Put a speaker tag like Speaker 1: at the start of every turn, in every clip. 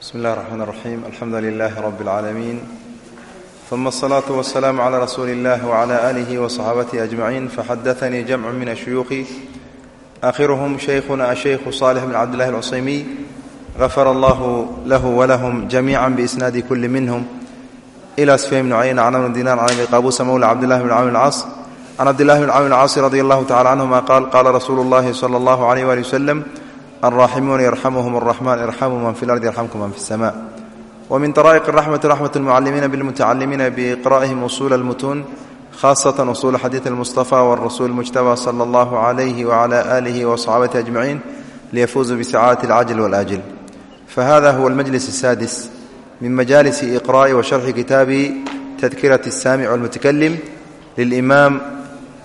Speaker 1: bsmi اllah الرحmn الرaxيim alxamdu لlah rb العaalamiin ثuma الصlaaة والسlaam عlى rasuuli اllah وعlى آlih وصxaabatihi أجmaعin faxadaثnii jamc min الshuyuuخi آkhirhm shaykhuna الشhaykhu صاlح bn cabd الlah الcusaymiy غafar allah lah wlahm جamiعا bإsnaadi kuli minhm إlى sfyan bn cuyayna can amr dinar can abi qaabuusa mowla cabdillahi bn camr اlcaas can cabdillahi bn camr اlcaasi radi allahu tacala canهuma qaal qaala rasuulu اllahi slى اllah عlيh wali wslm alraaximuuna yarxamuhum اraxman irxamuu man fi lardi yarxamkum man fi اsama wmin طaraa'iq اraxmati raxmat اlmucalimiina bilmutacalimiina biiqra'ihim usuula اlmutuun khasatan usuula xadiid اlmustafa wاrasuul اlmujtabى slى اllah عalayh wعlى آlih وصxaabatihi ajmaciin liyafuuzuu bisacaadati اlcajl wاlajl fahada huwa اlmajlis الsaadis min majalisi iqra'i wa sharxi kitaabi tadkiraة الsaamic wاlmutakalim lilimaam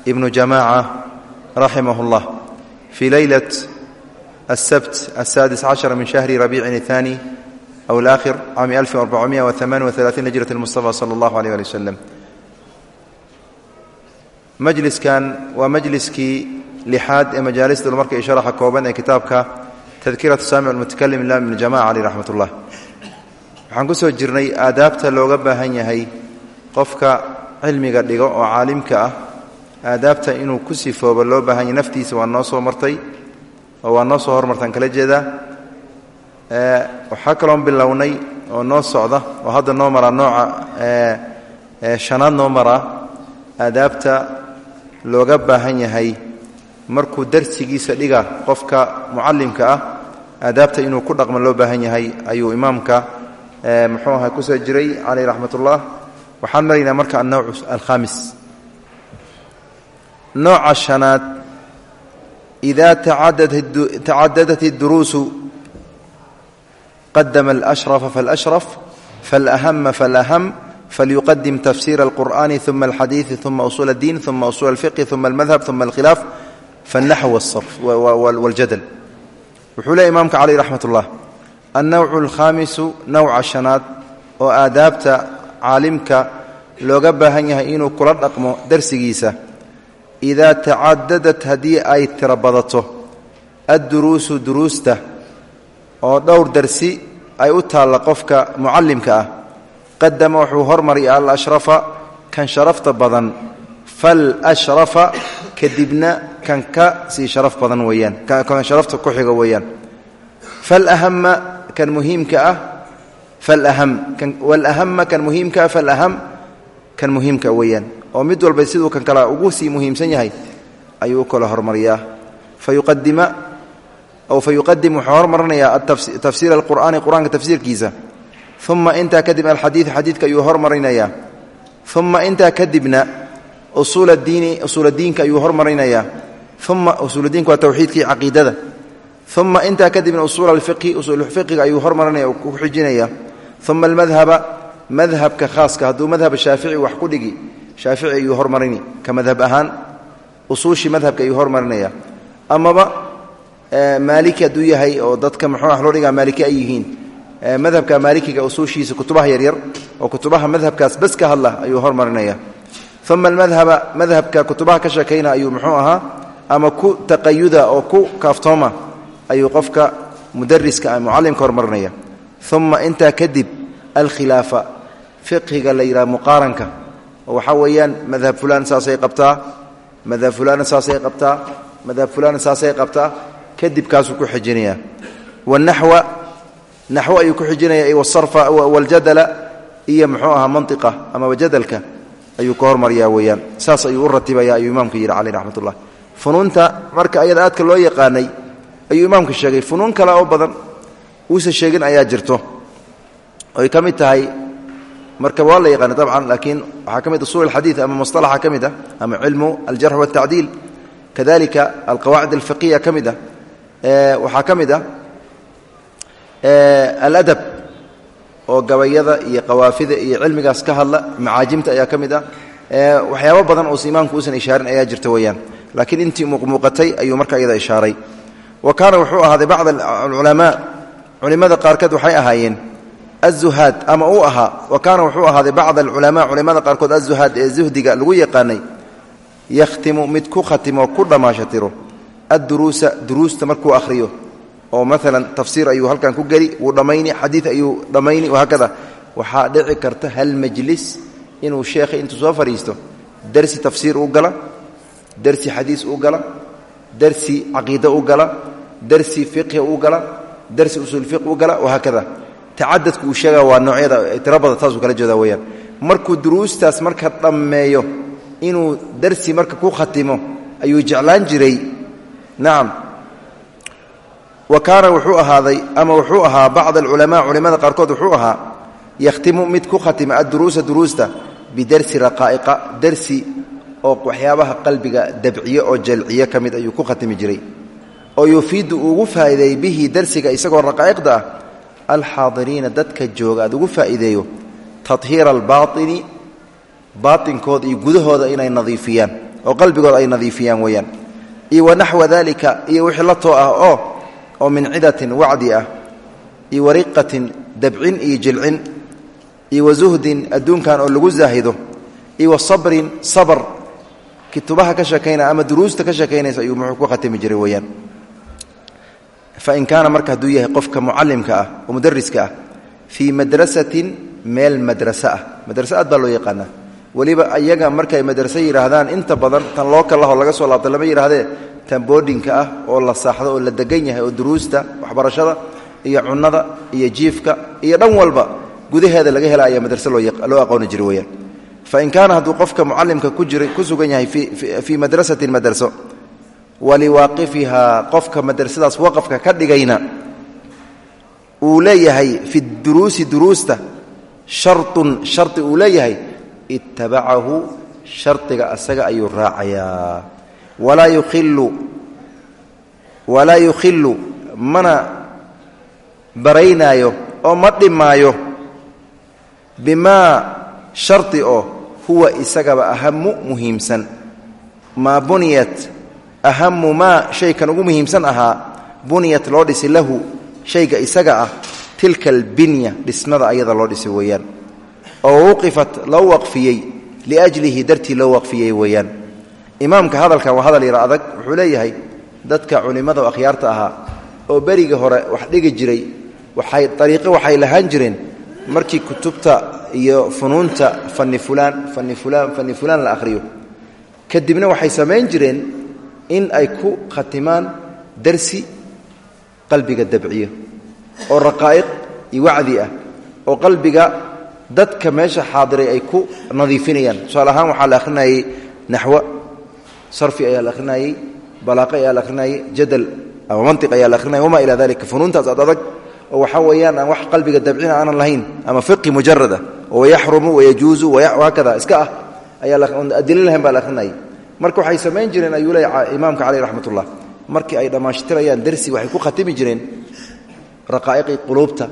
Speaker 1: ibnu jamaca raximah اllah fii leylat السبت السادس عشر من شهر ربيع الثاني أو الآخر عام 1438 هجرة المصطفى صلى الله عليه ولي وسلم majliskan waa majliskii lixaad ee majaalista marka i sharaxa kooban ee kitaabka tadkiratu saamic almutakalim ilam ibn jamaca caleyh raxmat ullah waxaan ku soo jirnay aadaabta looga baahan yahay qofka cilmiga dhigo oo caalimka ah aadaabta inuu ku sifoobo loo baahan yahay naftiisa waa noo soo martay oo waa noo soo hormartaan kala jeedaa. Waxaa kaloon bilownay oo noo socda oo hadda noo maraa nooca shanaad noo maraa aadaabta looga baahan yahay markuu darsigiisa dhiga qofka mucallimka ah aadaabta inuu ku dhaqmo loo baahan yahay ayuu imaamka muxuu aha ku soo jiray caleyh raxmat ullah waxaan maraynaa marka annowc alkhamis. Nooca shanaad إda تacadadat الduruusu qadama الأشhرف فالأشhرف فالأhم فالأhم فlyuqadim تfsير القur'an ثuma الxadيiث ثuma أصuل الdin ثuma أصuل الفقه ثuma الmadhب ثuma الkhilaaف فالnaxو والjadل wuxuu le imaamka calيh رaxmat الlah الnowع الkhamisu nowca شhanaad oo aadaabta caalimka looga baahan yahay inuu kula dhaqmo darsigiisa idaa tacadadat haddii ay tiro badato adduruusu duruusta oo dhowr darsi ay u taalla qofka mucallimka ah qadama wuxuu hormariya alashrafa kan sharafta badan falashrafa kadibna kan ka sii sharaf badan weeyaan kan sharafta ku xiga weeyaan falahama kan muhiimka ah falaham walahama kan muhiimka ah falaham kan muhiimka weeyaan oo mid walba siduu kan kale ugu sii muhiimsan yahay ayuu u kala hormariyaa. Fayuqadima aw fa yuqadim wuxuu hormarinayaa tafsiir alqur'aani qur'aanka tafsiirkiisa. Uma intaa kadib alxadiid xadiidka ayuu hormarinayaa. Uma intaa kadibna usuul diini usuuladiinka ayuu hormarinayaa. Uma usuuldiinka waa tawxiidkii caqiidada. Uma intaa kadibna usuul alfiqhi usuulfiqiga ayuu hormarinaya ku xijinaya uma almadhaba madhabka khaaska hadduu madhab shaafici wax ku dhigi shaafici ayuu hormarini ka madhab ahaan. Usuushii madhabka ayuu hormarinaya amaba maaliki hadduu yahay oo dadka muxuu ah loo dhigaa maaliki ay yihiin madhabka maalikiga usuushiisa kutubaha yaryar oo kutubaha madhabkaas bas ka hadla ayuu hormarinaya uma almadhaba madhabka kutubaha ka sheekayna ayuu muxuu ahaa ama ku taqayuda oo ku kaaftooma ayuu qofka mudariska mucallimka hormarinaya uma intaa kadib alkhilaafa fiqhiga la yidhaha muqaaranka oo waxaa weeyaan madhab fulaan saasay qabtaa madhab fulaana saasay qabtaa madhab fulaana saasay qabtaa kadib kaasuu ku xijinayaa wanaxwa naxwo ayuu ku xijinaya wasarfa waljadala iyo muxuu ahaa mantiqa amaba jadalka ayuu ka hormariyaa weeyaan. Saas ayuu u ratibaya ayuu imaamka yidhi caleyh raxmat ullah funuunta marka ayada aadka loo yaqaanay ayuu imaamka sheegay funuun kale oo badan uusa sheegin ayaa jirto. Oy ka mid tahay marka waa la yaqaana dabcan laakiin waxaa ka mid usul alxadiid ama musطalaxa ka mid ah ama cilmu aljarx waاtacdiil kadalika alqawaacid alfiqiya ka mid ah waxaa ka mid ah oo gabayada iyo qawaafida iyo cilmigaas ka hadla macaajimta ayaa ka ah waxyaabo badan uusa imaamku uusan ishaarin ayaa jirta weeyaan laakiin intii muuqmuuqatay ayuu marka iyada ishaaray. Wa wuxuu ahaaday bacd alculamaa culimmada qaarkood waxay ahaayeen azuhaad ama uu ahaa wa kaana wuxuu ahaaday bacd alculamaa culimmada qaarkood azuhaad ee zuhdiga lagu yaqaanay yakhtimu mid ku khatimo ku dhammaashatiro adduruusa duruusta markuu akhriyo. Oo maalan tafsiir ayuu halkan ku geli wuu dhammayni xadiid ayuu dhammayni wahaakada waxaa dhici karta hal majlis inuu sheekha intuu soo fadhiisto darsi tafsiir u gala darsi xadiis u gala darsi caqiide u gala darsi fiqhi u gala darsi usuul fiq u gala wahaakada tacadadku uu sheega waa noocyada tirabada taasuu kala jeeda weyaan markuu duruustaas marka dhammeeyo inuu darsi marka ku khatimo ayuu jeclaan jiray. Nacam wa kaana wuxuu ahaaday ama wuxuu ahaa bacd alculamaa culimada qaarkood wuxuu ahaa yakhtimu mid ku khatima adduruusa duruusta bidarsi raqaa'iqa darsi oo waxyaabaha qalbiga dabciye oo jalciye ka mid ayuu ku khatimi jiray. Oo yufiidu ugu faa'iideey bihi darsiga isagoo raqaa'iqda ah alxaadiriina dadka jooga aad ugu faa'iideeyo tahiira albaaini baainkooda iyo gudahooda inay nadiifiyaan oo qalbigooda ay nadiifiyaan weeyaan. Iyo wanaxwa dalika iyo wixii la too ah oo oo min cidatin wacdi ah iyo wariqatin dabcin iyo jilcin iyo wazuhdin adduunkan oo lagu zaahido iyo wasabrin sabr kitubaha ka sheekaynaya ama duruusta ka sheekaynaysa ayuu muxuu ku khatimi jiray weeyaan fain kaana marka hadduu yahay qofka mucalimka ah oo mudariska ah fii madrasatin meel madraso ah madraso aad baa loo yaqaanaa weliba ayaga markay madraso yidhaahdaan inta badan tan loo kalaho laga soo laabta lama yidhaahdee tan boodhinka ah oo la saaxdo oo la degan yahay oo duruusta waxbarashada iyo cunnada iyo jiifka iyo dhan walba gudaheeda laga hela ayaa madraso loo aqooni jiray weyaan fain kaana hadduu qofka mucalimka jira ku sugan yahay fii madrasatin madraso waliwaaqifihaa qofka madrasadaas waqafka ka dhigayna uu leeyahay fi duruusi duruusta sharun shardi uu leeyahay ittabacahu shardiga asaga ayuu raacayaa. Walaa yukhilu walaa yukhilu mana baraynaayo oo ma dhimaayo bimaa shardi oo huwa isagaba ahamu muhiimsan. Maa buniyat ahamu maa shaykan ugu muhiimsan ahaa buniyat loo dhisi lahu shayga isaga ah tilka albinya dhismada ayada loo dhisay weeyaan. Oo waqifat loo waqfiyey liajlihi dartii loo waqfiyey weeyaan. Imaamka hadalkan waa hadal yaro adag wuxuu leeyahay dadka culimmada oo akhyaarta ahaa oo berigii hore wax dhigi jiray waxay ariiqo waxay lahaan jireen markii kutubta iyo funuunta fani fulaan fani fulaan fani fulaan la akhriyo. Kadibna waxay samayn jireen in ay ku khatimaan darsi qalbiga dabciyo oo raqaa'iq iyo wacdi ah oo qalbiga dadka meesha xaadiray ay ku nadiifinayaan. Tusaale ahaan waxaa la akhrinayey naxwo sarfi ayaa la akhrinayey balaaqo ayaa la akhrinayey jadal ama mantiq ayaa la akhrinayay wamaa ilaa dalika funuuntaas ad adag oo waxaa weeyaan aan wax qalbiga dabcina aanan lahayn ama fiqi mujarad ah oo wayaxrumu wayajuuzu hakada iska ah ayaa adilo lahayn baa la akhrinayay marka waxay samayn jireen ayuu leeya imaamka caleyh raxmat ullah markii ay dhammaashtirayaan darsi waxay ku khatimi jireen raqaa'iqii quluubta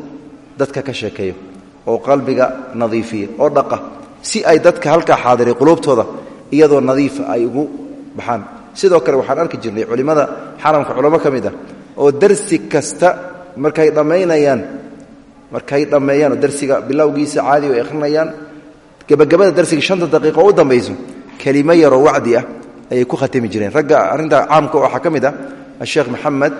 Speaker 1: dadka ka sheekeeyo oo qalbiga nadiifiya oo dhaqa si ay dadka halkaa xaadiray quluubtooda iyadoo nadiifa ay ugu baxaan. Sidoo kale waxaan arki jirnay culimmada xaramka culamo ka ah oo darsi kasta markay dhammaynayaan markay dhammeeyaan oo darsiga bilowgiisa caadi ay akhrinayaan gebagabada darsiga shanta daqiiqo u dambayso kelimo yaroo wacdi ah ayay ku khatimi jireen. Ragga arrinta caamka waxaa ka mid ah asheekh maxamed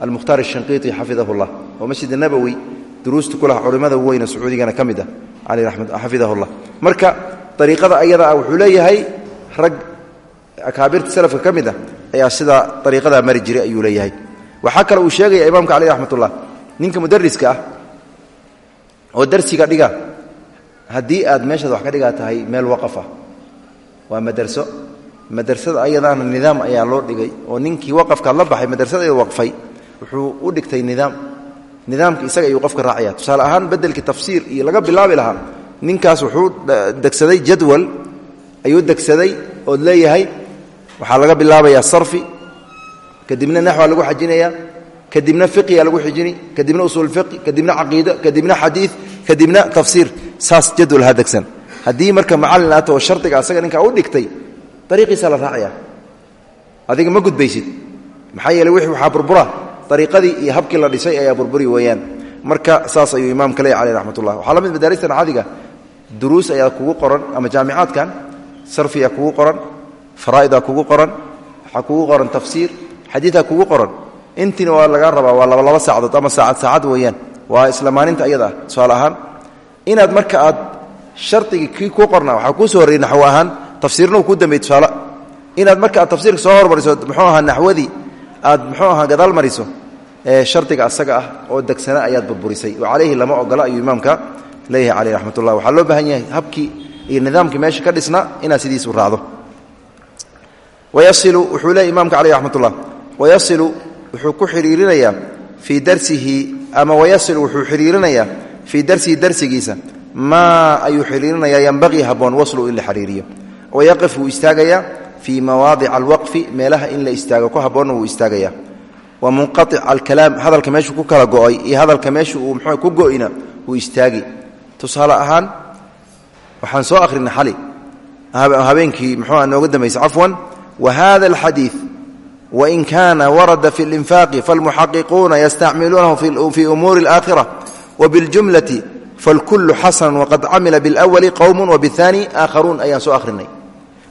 Speaker 1: almukhtaar ashanqiiti xafidahu oo masjid nabowi duruusta ku laha culimmada weyne sacuudigana ka mid ah. Caleyh ramat xafidahu llah marka ariiqada ayada ah wuxuu leeyahay rag akaabirta salafka ka mid ah ayaa sidaa ariiqadaa mari jiray ayuu leeyahay. Waxaa kale uu sheegaya imaamka caleyh raxmat ullah ninka mudariska ah oo darsiga dhiga haddii aad meeshaad wax ka dhigaa tahay meel waqaf waa madarso madrasada ayadaana nidaam ayaa loo dhigay oo ninkii waqafkaad la baxay madrasada waqfay wuxuu u dhigtay nidaam. Nidaamka isaga ayuu qofka raacaya tusaale ahaan bedelkii tafsiir iyo laga bilaabi lahaa ninkaas wuxuu degsaday jadwal ayuu degsaday ood leeyahay waxaa laga bilaabayaa sarfi kadibna naxwa lagu xajinayaa kadibna fiqiga lagu xijini kadibna usuul fiqi kadibna caqiido kadibna xadiid kadibna tafsiir. Saas jadwal ha degsan. Haddii marka macallin aata oo shardiga asaga ninkaa u dhigtay ariiqiisaa la raacaya. Adiga ma gudbaysid. Maxaa yeele wixii waxaa burbura. Ariiqadii iyo habkii la dhisay ayaa burburi weeyaan. Marka saas ayuu imaamka leeyahy caleyh raxmat ullah waxaa la mid madaaristan caadiga duruus ayaa kugu qoran ama jaamicaadkan. Sarfiyaa kugu qoran. Faraa'idaa kugu qoran. Waxaa kugu qoran tafsiir. Xadiidaa kugu qoran. Intiina waa laga rabaa waa laba laba saacadood ama saacad saacad weeyaan. Waa isla maalinta ayada ah tusaale ahaan. Inaad marka aad shardigii kii ku qornaa waxaa kuu soo horreyey naxwo ahaan tafsiirna ku dambeeyey tusaale inaad marka aad tafsiirka soo hormariso muxuu ahaa naxwadii aad muxuu ahaa gadaal mariso ee shardiga asaga ah oo degsana ayaad burburisay. Oo calayhi lama ogola ayuu imaamka leeyahay caleyh raxmat ullah waxaa loo baahan yahay habkii iyo nidaamkii meesha ka dhisna inaad sidiisu raacdo wayasilu wuxuu leeyay imaamka caleyh raxmat ullah wayasilu wuxuu ku xidhiirinayaa fii darsihi ama wayasilu wuxuu xidhiirinayaa fii darsihi darsigiisa. Maa ayuu xidhiirinayaa yanbaqii habboon waslu in la xidhiiriyo wayaqif wuu istaagayaa fii mawaadica alwaqfi meelaha in la istaago ku habboonna wuu istaagayaa wa munqaic alkalaam hadalka meeshuu ku kala go'ay iyo hadalka meesha uu mxuu ku go'ina wuu istaagi tusaale ahaan waxaan soo akhrinay xali habeenkii muxuuha nooga dambaysay cafwan wa hada alxadiid wain kaana warada fi اlinfaaqi falmuxaqiquuna yastacmiluunahu fi umuuri اlaakhira wabiاljumlati falkulu xasanu waqad camila biاlأwali qowm wabiاhaani aakharuun ayaan soo akhrinay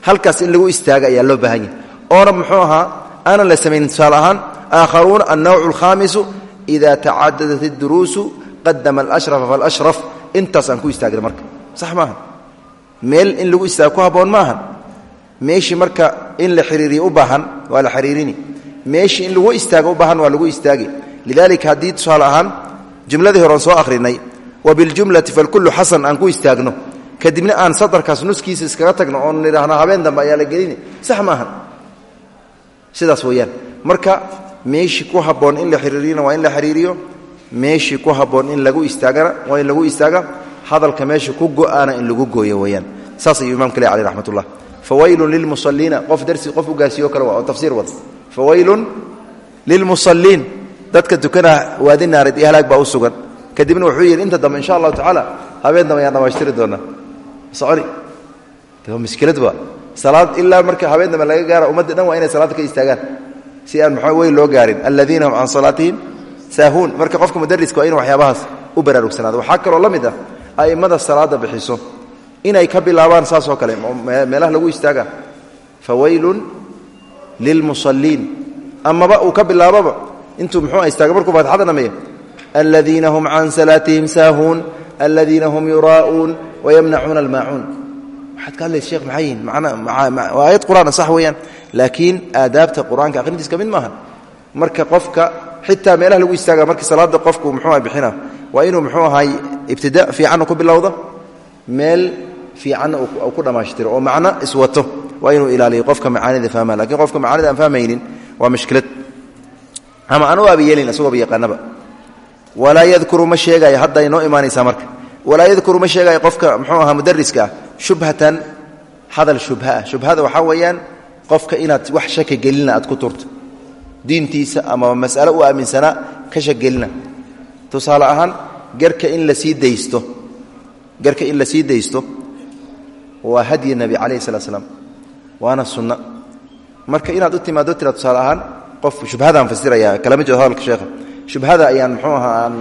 Speaker 1: halkaas in lagu istaaga ayaa loo baahan yahay. Oona muxuu ahaa? Aanan la samaynin tusaale ahaan aakharuuna annawcu alkhaamisu ida tacadadat اduruusu qadama alashrafa falashraf. Intaas aan ku istaagna marka. Sax maaha meel in lagu istaago ku habboon maaha meeshii marka in la xiriiriyo u baahan waa la xiriirini. Meeshii in lagu istaago u baahan waa lagu istaagi. Lidalika haddii tusaale ahaan jumladii horean soo akhrinay wabiljumlati falkullu xasan aan ku istaagno kadibna aan sadarkaas nuskiisa iskaga tagno oon nidhaahno habeen dambe ayaa la gelini. Sax maaha sidaas weeyaan. Marka meeshii ku habboon in la xiriiriyona waa in la xiriiriyo meeshii ku habboon in lagu istaagana waa in lagu istaaga hadalka meesha ku go'ana in lagu gooyo weeyaan. Saas ayuu imamka le aleh raxmat ullah fawaylun lilmusaliina qof darsi qof u gaarsiiyo kale waa oo tafsiir wada. Fawaylun lilmusaliin dadka tukana waadi iyo halaag baa u sugan. Kadibna wuxuu yidhi inta dambe insha allahu tacaala habeen dambe ayaan dhamaystiri doonaa waa salaad ilaa marka habeen laga gaara ummadda dhan waa inay salaad ka istaagaan. Si aan maxaa weyn loo gaarin? Aladiina hum can salaatihim marka qofka mudariska waa inu waxyaabahaas u baraarugsanaado. Waxaa kaloo la mid ah a'immada salaada bixiso. Inay ka bilaabaan saasoo kale meelaha lagu istaaga. Fawaylun lilmusaliin amaba uu ka bilaaboba intuu muxuu istaaga markuu faatixada dhameeyo aladiina hum can salaatihim saahuun aladiina hum yuraa'uun wayamnacuuna almaacuun waxaad ka hadlaysa sheekh maxay yihiin waa aayad qur'aana sax weeyaan laakiin aadaabta qur'aanka maaha marka qofka xitaa meelaha lagu istaaga markii salaada qofku muxuu aha bixina waa inuu muxuu ahay ibtida fiicanna ku bilowdo meel fiicanna uu ku dhammaashtiro oo macno iswato waa inuu ilaaliyo qofka macaanida fahma laakiin qofka macaanida aan fahmaynin waa mushkilad. Ama aan u aabiyeelin isagooba yaqaanaba walaa yadkuru ma sheegayo hadday noo imaanaysaa marka. Walaa yadkuru ma sheegayo qofka muxuu ahaa mudariska ah shubhatan hadal shubha. Ah shubhada waxaa weeyaan qofka inaad wax shaka gelina aad ku turto. Diintiisa ama mas'alo u aaminsanaa ka shagelina tusaale ahaan garka in la sii daysto garka in la sii daysto waa hadyi nebi calayhi salatu slam waana sunno marka inaad u timaado tira tusaale ahaan qof shubhadaan fasiraya kalama jeedo hadalka sheekha shubhada ayaan muxuu ahaa aan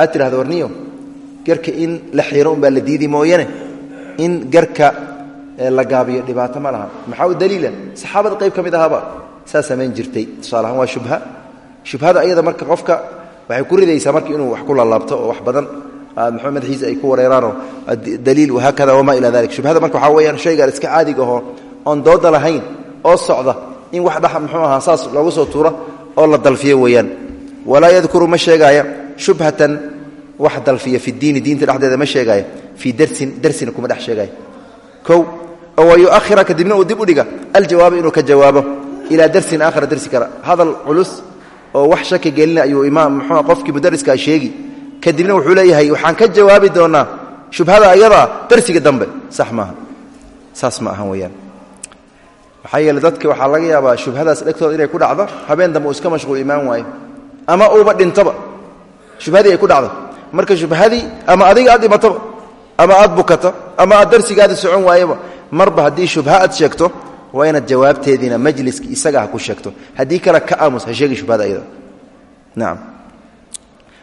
Speaker 1: aad tirahdo warniyo? Garka in la xiiro unbaa la diidi mooyane? In garka la gaabiyo dhibaato ma laha. Maxaa u daliila saxaabada qayb ka mid ahaaba saa samayn jirtay. Tusaale ahaan waa shubha. Shubhada ayada marka qofka waxay ku ridaysaa marka inuu wax ku laalaabto oo wax badan mxuu madaxiisa ay ku wareeraanoo daliil wahaakada wamaa ila dalik shubhada marka waxaa weyaan shaygaan iska caadiga ahoo oon dooda lahayn oo socda in wax dha muxuu ahaa saas loogu soo tuuro oo la dalfiyo weeyaan walaa yadkuru ma sheegaaya shubhatan wax dalfiya fi diini diinta dhexdeeda ma sheegaaya fii darsin darsina kuma dhex sheegaya kow oo wayuahira kadibna uu dib u dhiga aljawaaba inuu ka jawaabo ilaa darsin aakhara darsi kara. Hadal culus oo wax shaki gelina ayuu imaam muxuu qofkii mudariskaa sheegi. Kadibna wuxuu leeyahay waxaan ka jawaabi doonaa shubhada ayadaa darsiga dambe. Sax maaha saas ma ahan weyaan maxaa laga yaabaa shubhadaas dhegtooda inay ku dhacdo habeen dambe uu iska mashquul imaan waayo ama uuba dhintoba shubhadii ay ku dhacdo. Marka shubhadii ama adiga aad dhimatoba ama aad bukato ama aad darsigaada socon waayaba marba haddii shubha aad sheegto waa inaad jawaabteediina majliski isaga ku sheegto. Haddii kale ka aamus sheegi shubhada ayada nacam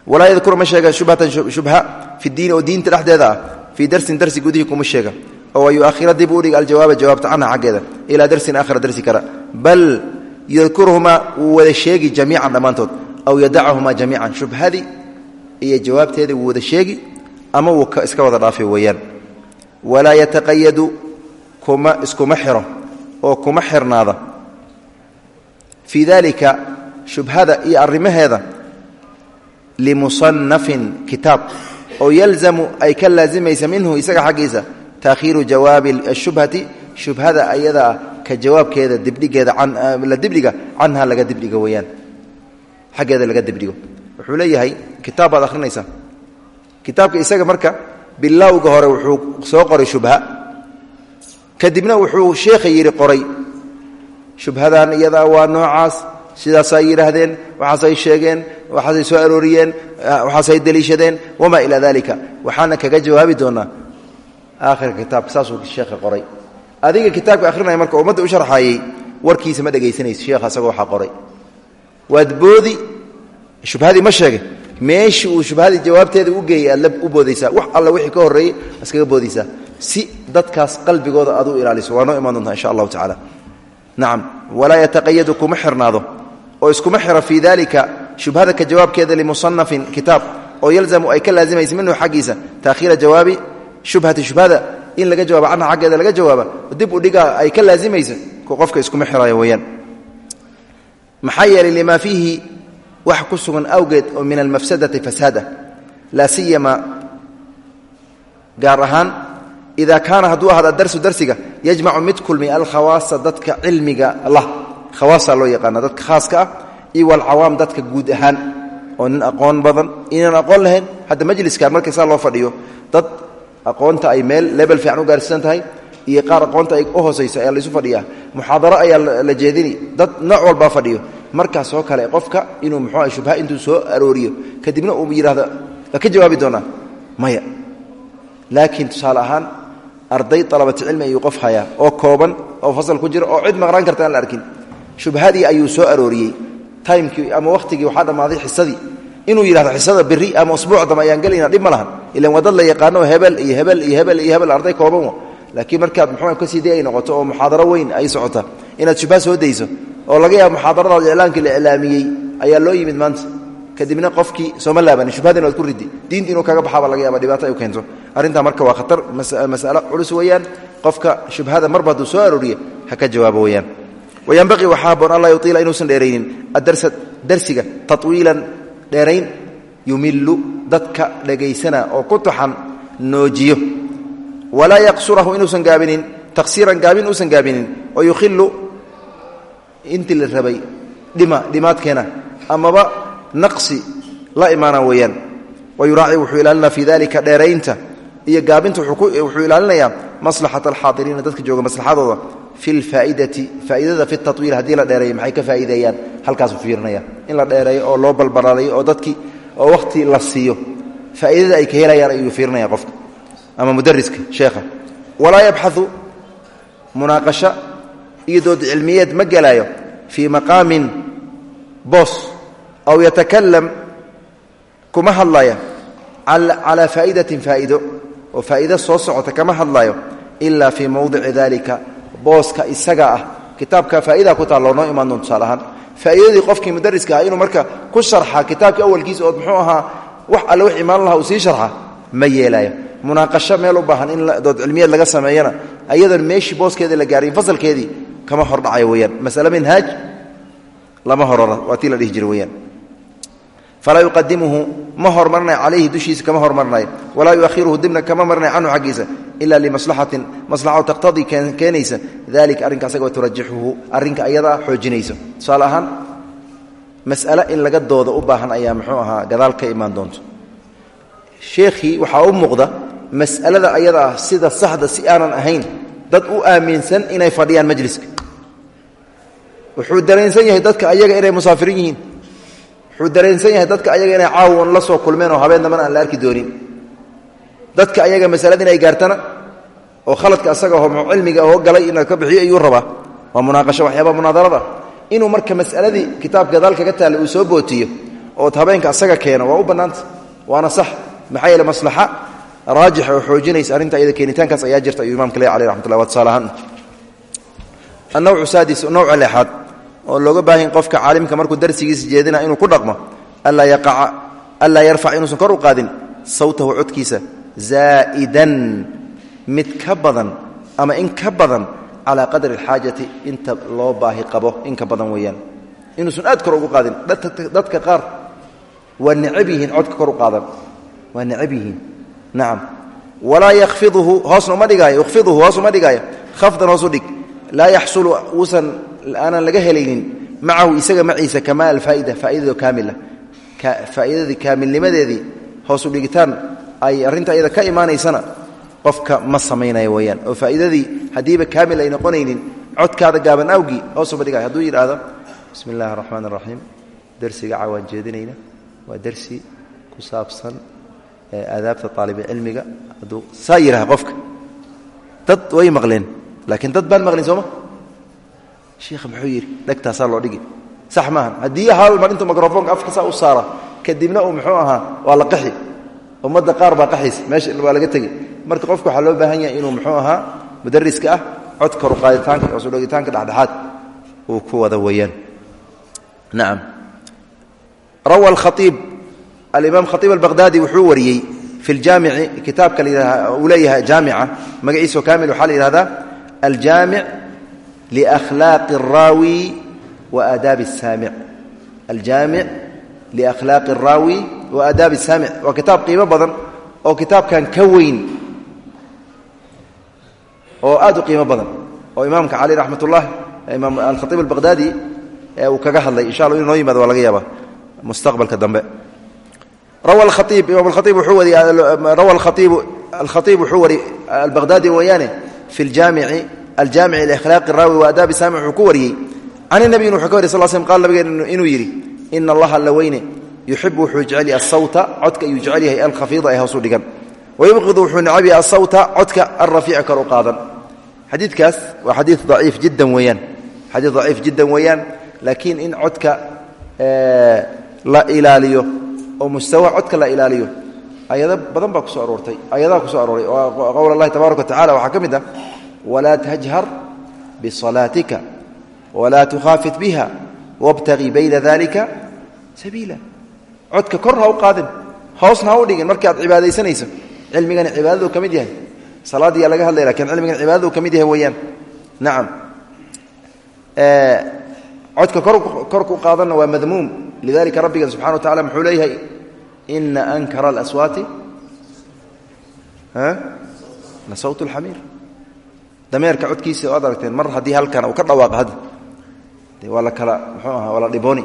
Speaker 1: walaa yadkuru ma sheega shubhatan shubha fi diini oo diinta dhexdeeda ah. Darsin darsi gudihii kuma sheega. Oo wayuahira dib u dhiga aljawaaba jawaabta canha xaggeeda. Ilaa darsin aakhara darsi kara. Bal yadkuruhumaa wuu sheegi jamiican dhammaantood aw yadacahumaa jamiican shubhadii iyo jawaabteedii wuu wada sheegi ama wuu iska wada dhaafi weeyaan walaa yataqayadu kuma iskuma xiro oo kuma xirnaada fii dalika shubhada iyo arrimaheeda limusanafin kitaab oo yalzamu ay ka laazimaysa minhu isaga xaggiisa taakhiiru jawaabi ashubhati shubhada ayadaa ka jawaabkeeda dibdhigeeda la dibdhiga canha laga dibdhigo weyaan xaggeeda laga dibdhigo wuxuu leeyahay kitaab baad akhrinaysaa. Kitaabka isaga marka bilowga hore wuxuu soo qoray shubha. Kadibna wuxuu sheekha yidhi qoray shubhadan iyadaa waa noocaas sidaasay yidhaahdeen waxaasay sheegeen waxaasay soo arooriyeen waxaasay deliishadeen wamaa ilaa dalika waxaana kaga jawaabi doonaa aakhirka kitaabka saasuu sheekha qoray. Adiga kitaabka akhrinaya marka ummadda u sharxaayey warkiisa ma dhegaysanayso sheekha asagoo waxaa qoray waad boodi shubhadii ma sheegay. Meeshii uu shubhadii jawaabteeda u geeyey aad u boodaysaa. Wax alla wixii ka horreeyey iskaga boodaysaa. Si dadkaas qalbigooda aad u ilaaliso waa noo imaan doontaa insha allahu tacaala. Nacam walaa yataqayadu kuma xirnaado. Oo iskuma xiro fii dalika shubhada ka jawaabkeeda limusanafin kitaab oo yalzamu ay ka laazimaysa minhu xaggiisa. Taakhiira jawaabi shubhati shubhada in laga jawaaba canha xaggeeda laga jawaaba dib u dhigaa ay ka laazimaysa qofka iskuma xiraayo weyaan maxaa yeelay limaa fiihi wax ku sugan awgeed oo min almafsadati fasaada. Laa siyama gaar ahaan ida kaana hadduu ahada darsu darsiga yajmacu mid kulmi alkhawaasa dadka cilmiga lah. Khawaasa loo yaqaana dadka khaaska ah iyo walcawaam dadka guud ahaan oo nin aqoon badan inaan aqoon lahayn hadda majliskan marka saa loo fadhiyo dad aqoonta ay meel lebel fiican u tahay iyo qaar aqoonta ay u hoosayso ayaa laysu fadhiyaa muxaadaro ayaa la jeedini. Dad nooc walbaa fadhiyo. Markaas oo kale qofka inuu muxuu shubha intuu soo arooriyo kadibna uu yidhahdo ka jawaabi doonaa? Maya. Laakiin tusaale ahaan arday alabati cilmi ayuu qof hayaa oo kooban oo fasal ku jira oo cid maqnaan karta aan la arkin. Shubhadii ayuu soo arooriyey. Timekii ama wakhtigii waxaa dhammaaday xisadii inuu yidhahdo xisada beri ama usbuuc dam ayaan gelayna dhib ma lahan. Ilan waa la yaqaano hebel iyo hebel iyo hebel iyo hebel arday kooban laakiin markaad muxuu ka sii day ay noqoto oo muxaadaro weyn ay socota inaad shubha soo dayso oo laga yaabo muxaadaradaad iclaankii la iclaamiyey ayaa loo yimid maanta. Kadibna qofkii sooma laabanin waad ku ridi diinta inuu kaga baxaaba laga yaaba dhibaato ay u keento. Arrintaa marka waa khatar mas'alo culus weeyaan. Qofka shubhada marba hadduu soo arooriye ha ka jawaabo weeyaan. Wayanbaqii waxaa haboon alla yutiila inuusan dheeraynin. Adarsa darsiga tawiilan dheerayn yumilu dadka dhegaysana oo ku taxan noojiyo walaa yaqsurahu inuusan gaabinin taqsiiran gaabin uusan gaabinin oo yukhilu intii la rabay dhima dhimaadkeena amaba naqsi la imaana weeyaan. Wa yuraaci wuxuu ilaalinaa fii dalika dheeraynta iyo gaabinta wuxuu ilaalinayaa maslaxata alxaadiriina dadka jooga maslaxadooda fi lfaaidati faaidada fi tawiil haddii la dheereeyo maxay ka faa'iideeyaan? Halkaasuu fiirinaya. In la dheereeyo oo loo balbalaalayo oo dadkii oo wakhti la siiyo faa'iidada ay ka helayaan ayuu fiirinaya ama mudariska sheekha. Walaa yabxau munaaqasho iyo dood cilmiyeed ma gelaayo fii maqaamin boos aw yatakalam kuma hadlaya calaa faa'idatin faa'ido oo faa'ido soo socota kama hadlayo ilaa fii mowdici dalika booska isaga ah. Kitaabka faa'idaa ku taalloo noo imaan doon tusaale qofkii mudariska ah inuu marka ku sharxa kitaabka awalkiisa ood muxuu ahaa wax alle wax imaan laha uu sii sharxa ma yeelaayo munaaqasho meel u baahan in dood cilmiyeed laga sameeyana ayadoon meeshii booskeedii la gaarin fasalkeedii kama hordhacayo weyaan masale minhaaj lama horora waa tii la dhihi jira weyaan falaa yuqadimuhu ma hormarinayo calayhi dushiisa kama hormarinayo walaa yuahiruhu dibna kama marinayo canhu xaggiisa ila limaslaxatin maslaxo taqtadii keenaysa. Dalika arrinka asaga turajixuhu arrinka ayadaa xoojinaysa. Tusaale ahaan mas'ale in laga dooda u baahan ayaa muxuu ahaa gadaal ka imaan doonto. Sheekhii waxaa u muuqda mas'alada ayada ah sida saxda si aanan ahayn dad u aaminsan inay fadhiyaan majliska wuxuu dareensan yahay dadka ayaga inay musaafiriin yihiin. Wuxuu dareensan yahay dadka ayaga inay caawan la soo kulmeen oo habeen dambana aan la arki doonin. Dadka ayaga masalada inay gaartana oo khaladka asaga oo cilmiga oo galay inuu ka bixiyo ayuu rabaa. Waa munaaqasho waxyaaba munaadarada inuu marka mas'aladii kitaabka gadaal kaga taalla uu soo bootiyo ood habeenka asaga keeno waa u bannaanta waana sax maxaa yeele maslaxa raajixa oo xoojinaysa arrinta iyada keenitaankaas ayaa jirta ayuu imamka le aleh raxmat ullah wa tusaale ahaan annawcu saadis nawca leexaad oo looga baahan qofka caalimka markuu darsigiisa jeedina inuu ku dhaqmo allaa yaqaca allaa yarfac inuusan kor u qaadin sawtahu codkiisa zaa'idan mid ka badan ama in ka badan calaa qadri alxaajati inta loo baahi qabo in ka badan weeyaan. Inuusan aad kor ugu qaadin nacam walaa yakfiduhu hoosna uma dhigaayo. Ikhfiduhu hoos uma dhigaayo. Khafdan hoos u dhig. Laa yaxsulu uusan aanan laga helaynin macahu isaga maciisa kamaal alfaa'ida faa'iidado kaamila. Faa'iidadii kaamilnimadeedii hoos u dhigitaan ay arrinta iyada ka imaanaysana qofka ma samaynaya weeyaan. Oo faa'iidadii haddiiba kaamil ay noqonaynin codkaada gaaban awgii hoos uma dhigaayo. Hadduu yidhaahdo bismi illahi araxmaan araxiim dersiga cawaan jeedinayna. Waa dersi ku saabsan aadaabta aalibcilmiga hadduu saa yidhaha qofka. Dad way maqleen laakiin dad baan maqlin sooma? Shiikha muxuu yidhi dhegtaasaa loo dhigi. Sax maaha haddii hal mar intuu microfoonka afka saa u saara kadibna uu muxuu ahaa waa la qaxi. Ummadda qaar baa qaxaysa meesha waa laga tegi. Marka qofka waxaa loo baahan yahay inuu muxuu ahaa mudariska ah cod koru qaaditaanka iyo sudhogitaanka dhexdhexaad uu ku wada weeyaan. Nacam rawa alkhaiib alimaam khaiib albaqhdaadi wuxuu wariyey fi ljaamici kitaabka uu leeyahay jaamica magaciisao kaamil waxaa la yihahdaa aljaamic liakhlaaqi araawi wa aadaabi saamic aljaamic liakhlaaqi araawi wa aadaabi saamic waa kitaab qiimo badan oo kitaabkan ka weyn oo aad u qiimo badan oo imaamka cali raxmat ullah imaam alkhaiib albaqhdaadi uu kaga hadlay. Insha alla inu noo yimaado waa laga yaaba mustaqbalka dambe alkhaiib wuxuu wari albaqhdaadi weeyaane fi ljaamici aljaamici liakhlaaqi raawi wa aadaabi saamic wuxuu ku wariyey can inabiyin wuxuu ka wariy sal slm qala nabigeen inuu yidhi ina allaha alla weyne yuxibu wuxuu jecel yahay asawta codka ayuu jecel yahay alkhafiida ee hoosu dhigan. Wayubqidu wuxuu necab yahay asawta codka alrafiica kor u qaadan. Xadiidkaas waa xadii daciif jiddan weeyaan xadiid daciif jiddan weeyaan laakiin in codka la ilaaliyo oo mustawa codka la ilaaliyo. Ayado badan baa ku soo aroortay. Ayadaha ku soo arooray. Oo qowl allahi tabaaraka wa tacala waxaa ka mid ah walaa tajhar bisalaatika biha wabtagii bayna dalika sabiila. Codka kor u qaadin hoosna u dhigin. Marka aad cibaadaysanayso cilmigani cibaadadu ka yahay. Salaadiyaa laga hadlaya laakiin cilmigan cibaadadu ka yahay weeyaan. Nacam codka kor ku qaadanna waa madmuum. Lidalika rabbigan subxana wa tacala muxuu leeyahay ina ankara alaswaati. La sawt اlxamiir dameerka codkiisa o aragteen mar haddii halkan uu ka dhawaaqa hadda de waa la kala muxuu aha waa la dhibooni.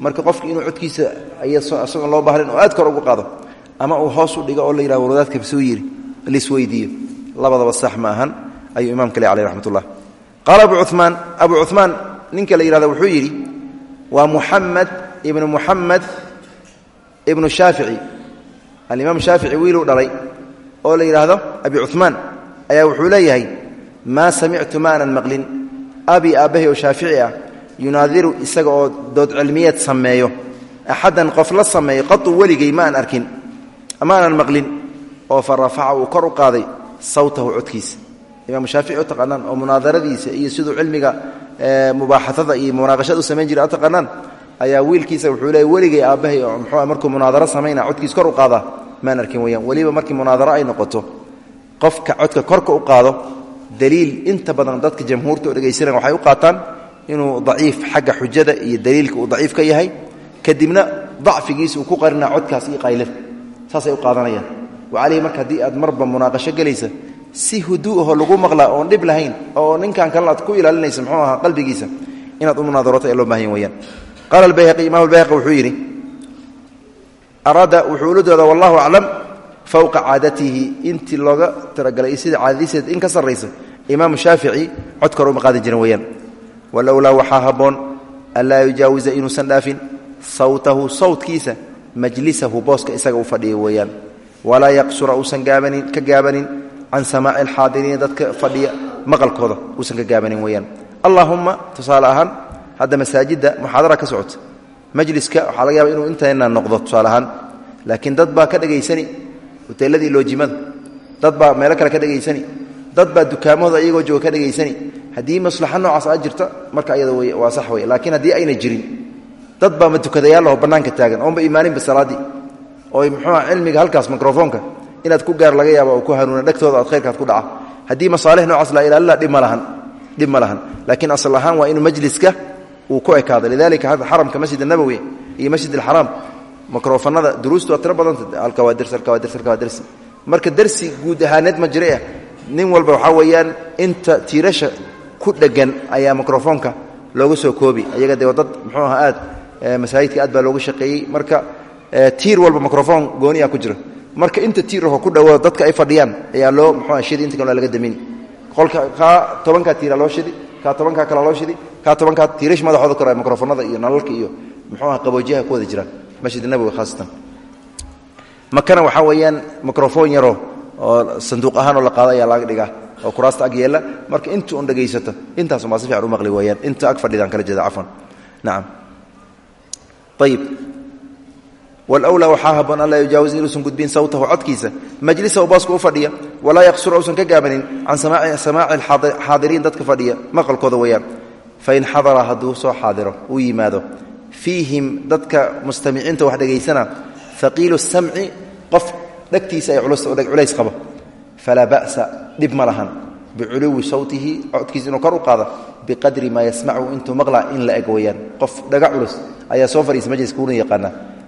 Speaker 1: Marka qofki inuu codkiisa isagoon loo baahnayn oo aad kor ugu qaado ama uu hoos u dhigo oo la yidhah warwadaadka suu yidhi laisweydiiyo labadaba sax ma ahan ayuu imamka le aleh raxmat qaala abu cumaan abu cumaan ninka la yihahdo wuxuu yidhi waa muxamed ibnu muxamed ibnu shaafici alimaam shaafici wiiluu dhalay oo la yidhaahdo abi cumaan ayaa wuxuu leeyahay maa samictu maanan maqlin. Abi aabbahay oo shaafici ah yunaadiru isaga oo dood cilmiyeed sameeyo. Axaddan qof la sameeyo qatu weligay ma aan arkin. Maanan maqlin. Oo fa rafaca uu kor u qaaday sawtahu codkiisa imaam shaafici u oo munaadaradiisa iyo siduu cilmiga mubaaxatada iyo munaaqashada u samayn jiray a taqaanaan ayaa wiilkiisa wuxuu leey weligay aabbahay oo mxuu markuu munaadaro samayna codkiis kor u qaadaa maan arkin weyaan weliba markii munaadaro ay noqoto qofka codka korka u qaado daliil inta badan dadka jamhuurta oo dhegaysanan waxay u qaataan inuu daciif xagga xujada iyo daliilka uu daciif ka yahay. Kadibna dacfigiisa uu ku qarinaa codkaas iyo qaylada saasay u qaadanayaan. Wacaleyhi marka haddii aad marba munaaqasho gelaysa si huduuaho lagu maqlaa oon dhib lahayn oo ninkan kalena aad ku ilaalinaysa muxuu ahaa qalbigiisa inaad u munaadaroto ee loo baahanya weyaan qaala albayhaqi imam albayhaqi wuxuu yidhi araada wuxuu ula doodaa wallahu aclam fowqa caadatihi. Intii looga talagalay sida caadadiiseed in ka sarraysa imaamu shaafici cod kor uma qaadan jirin weyaan walowlaa waxaa habboon anlaa yujaawiza inuusan dhaafin sawtahu sawtkiisa majlisahu booska isaga u fadhiya weeyaan. Walaa yaqsura uusan gaabanin ka gaabanin can samaaci alxaadiriina dadka fadhiya maqalkooda uusan ka gaabanin weyaan allaahumma tusaale ahaan hadda masaajidda muxaadara ka socota majliska waxaa laga yaaba inuu intayna noqdo tusaale ahaan laakiin dad baa ka dhegaysani hoteeladii loojimada dad baa meelo kale ka ka dhegaysani haddii maslaxa noocaas a marka ayada waa sax wey laakiin haddii ayna jirin dad baa ma tukadayaalaho bannaanka taagan oonba imaaninba salaaddii oo muxuuha cilmiga halkaas mikrofoonka inaad ku gaar laga yaaba oo ku hanuuna dhegtooda aad khayrkaad ku dhaca. Haddii masaalix noocaas la ilaalila dhib ma lahan laakiin asal ahaan waa inuu majliska uu ku ekaado. Lidalika hadda xaramka masjid anabowi iyo masjid alxaraam mikrofanada duruustu waa tiro badanta alkawaadirsi alkawaadirsi alkawaadirsi marka darsi guud ahaaneed ma jira ah. Nin walba waxaa weeyaan inta tiirasha ku dhegan ayaa mikrofoonka looga soo koobi. Ayaga dee dad muxuu aha aad masaajidka aad baa looga shaqeeyey. Marka tiir walba microfoon gooniya ku jira marka inta tiiraho ku dhawo dadka ay fadhiyaan ayaa loo mxua shidi inta kale laga damini qolka kaa tobankaa tiira loo shidi kaa tobankaa kale loo shidi kaa tobankaa tiirash madaxooda kor microfoonada iyo nalalka iyo muxuuaha qaboojiyaha ku wada jiraan masjid nabowi khaasatan. Makana waxaa weeyaan microfoon yaro oo sanduuq ahaan oo la qaado ayaa laga dhigaa oo kuraasta ag yeella marka inta un dhegaysato intaasumaa si fiican u maqli weeyaan. Inta ag fadhidaan kala jeeda cafwan. Nacam ayib wlwlaa waxaa haboon an laa yujaawis inuusan gudbin sawtahu codkiisa. Majlisahu baaska u fadhiya walaa yaqsur uusan ka gaabanin can samaaci xaadiriin dadka fadhiya maqalkooda weyaan fain xadara hadduu soo xaadiro uu yimaado. Fiihim dadka mustamiciinta wax dhegaysana haqiilu samci qof dhegtiisa ay culays qabo. Falaa ba'sa dhib ma lahan. Biculuwi sawtihi codkiisa inuu kor u qaado. Biqadri maa yasmacu intuu maqla in la eg weyaan qof dhaga culus ayaa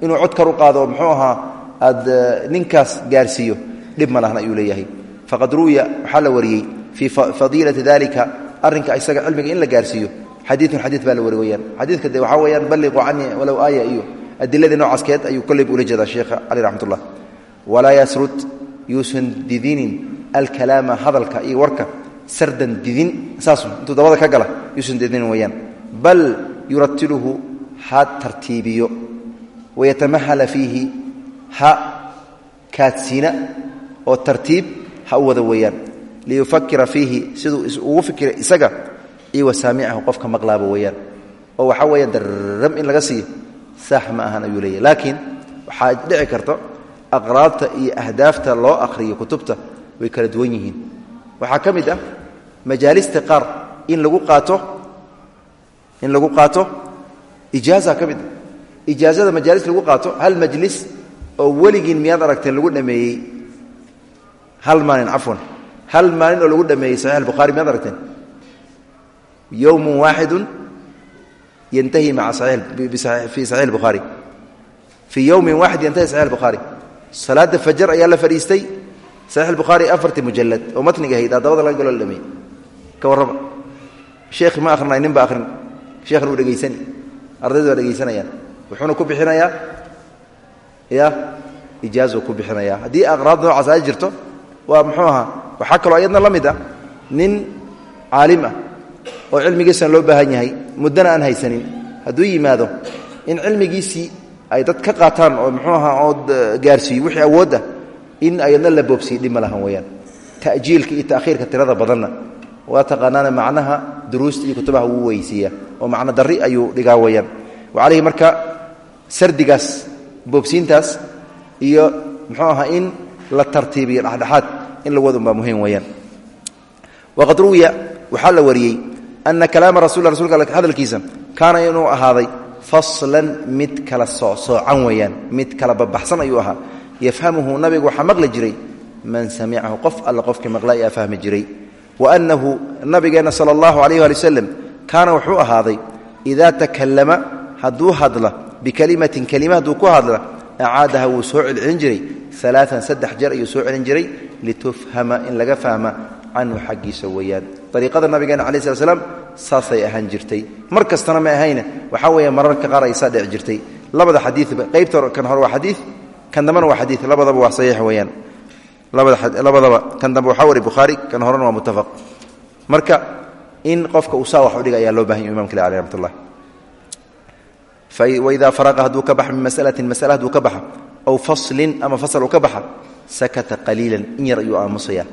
Speaker 1: inuu cod kar u qaado muxuu ahaa aad ninkaas gaarsiiyo. Dhib ma lahan ayuu leeyahay. Faqad ruwiya waxaa la wariyey fii fadiilati dalika arrinka isaga cilmiga in la gaarsiiyo. Xadiiun xadii baa la wari weyaan xadiidka de waxaa weyaan balliquu canii walow aaya iyo adiladii noocaaskeed ayuu kolleyba ula jeedaa sheekha cali raxmat ullah walaa yasrud yuusan didinin alkalaama hadalka iyo warka sardan didin saasu intuu dabada ka gala yuusan didinin weyaan bal yuratiluhu ha tartiibiyo wayatamahala fiihi ha kaadsiina oo tartiib ha u wada weeyaan liyufakira fiihi siduu ugu fikira isaga iyo wasaamicahu qofka maqlaaba weeyaan oo waxaa weeyaan darram in laga siiyo saax ma ahan ayuu leeyahy laakiin waxaa dhici karto aqraabta iyo ahdaafta loo akhriyo kutubta way kala duwan yihiin waxaa ka mid ah majaalista qaar in lagu qaato in lagu qaato ijaaza ka ijaazada majaalis lagu qaato hal majlis oo weligiin miyaad aragteen lagu dhameeyey? Hal maalin cafwan hal maalin oo lagu dhameeyey saxiix albukhaari miyaad aragteen? Yowmun waaxidun yantahi maca fii saxiix albukhaari fii yowmin waaxid yantahi saxiix albukhaari salaada fajar ayaa la fadhiistay saxiix albukhaari afartii mujalad oo matniga ahayd adabada laga galo la dhameeyey. Ka warrama. Sheekhi ma akhrinay nin ba akhrin. Sheekhna uu dhegaysani ardaydu waa dhegaysanayaan wuxuuna ku bixinayaa ya ijaazuu ku bixinayaa haddii aqraab noocaas ay jirto waa muxuu ahaa waxaa kaloo ayadna la mid ah nin caalim ah oo cilmigiisana loo baahan yahay muddana aan haysanin. Hadduu yimaado in cilmigiisii ay dad ka qaataan oo muxuu ahaa ood gaarsiiyo wixii awood ah in ayadna la boobsiiyo dhib ma lahan weeyaan. Ta'jiilka iyo ta'khiirka tirada badanna waa taqaanaana macnaha duruusta iyo kutubaha wuu weysiiya oo macno darri ayuu dhigaa weeyaan. Alayhi marka sardigaas boobsiintaas iyo mxuu ahaa in la tartiibiyo dhexdhexaad in la wadun baa muhiim weyaan waqad ruwiya waxaa la wariyey ana kalaama rasul rasulka hadalkiisa kaana inuu ahaaday faslan mid kala soocan weeyaan mid kala babaxsan ayuu ahaa. Yafhamuhu nabigu waxaa maqli jiray man samicahu qof alla qofkii maqla ayaa fahmi jiray. Wa annahu nabigeenna sala allahu alayh ali kaana wuxuu ahaaday idaa takalama hadduu hadla bikalimatin kelima hadduu ku hadla acaadaha wuu soo celcelin jiray alaaan saddex jeer ayuu soo celin jiray litufhama in laga fahma canhu xaggiisa weeyaan. Ariiqada nabigeena cala slat slam saasay ahaan jirtay. Mar kastana ma ahayne waxaa weeye mararka qaar ay saa dhici jirtay. Labada xadiiba qaybta kan hore waa xadii kan dambena waa xadii labadaba waa saxiix weeyaan. Labadaba kan dambe waxaa wari bukhaari kan horena waa muttafaq. Marka in qofka uu saa wax waidaa faraqa hadduu ka baxa min masalatin masale hadduu ka baxa aw faslin ama fasal uu ka baxa sakata qaliilan in yar ayuu aamusaya.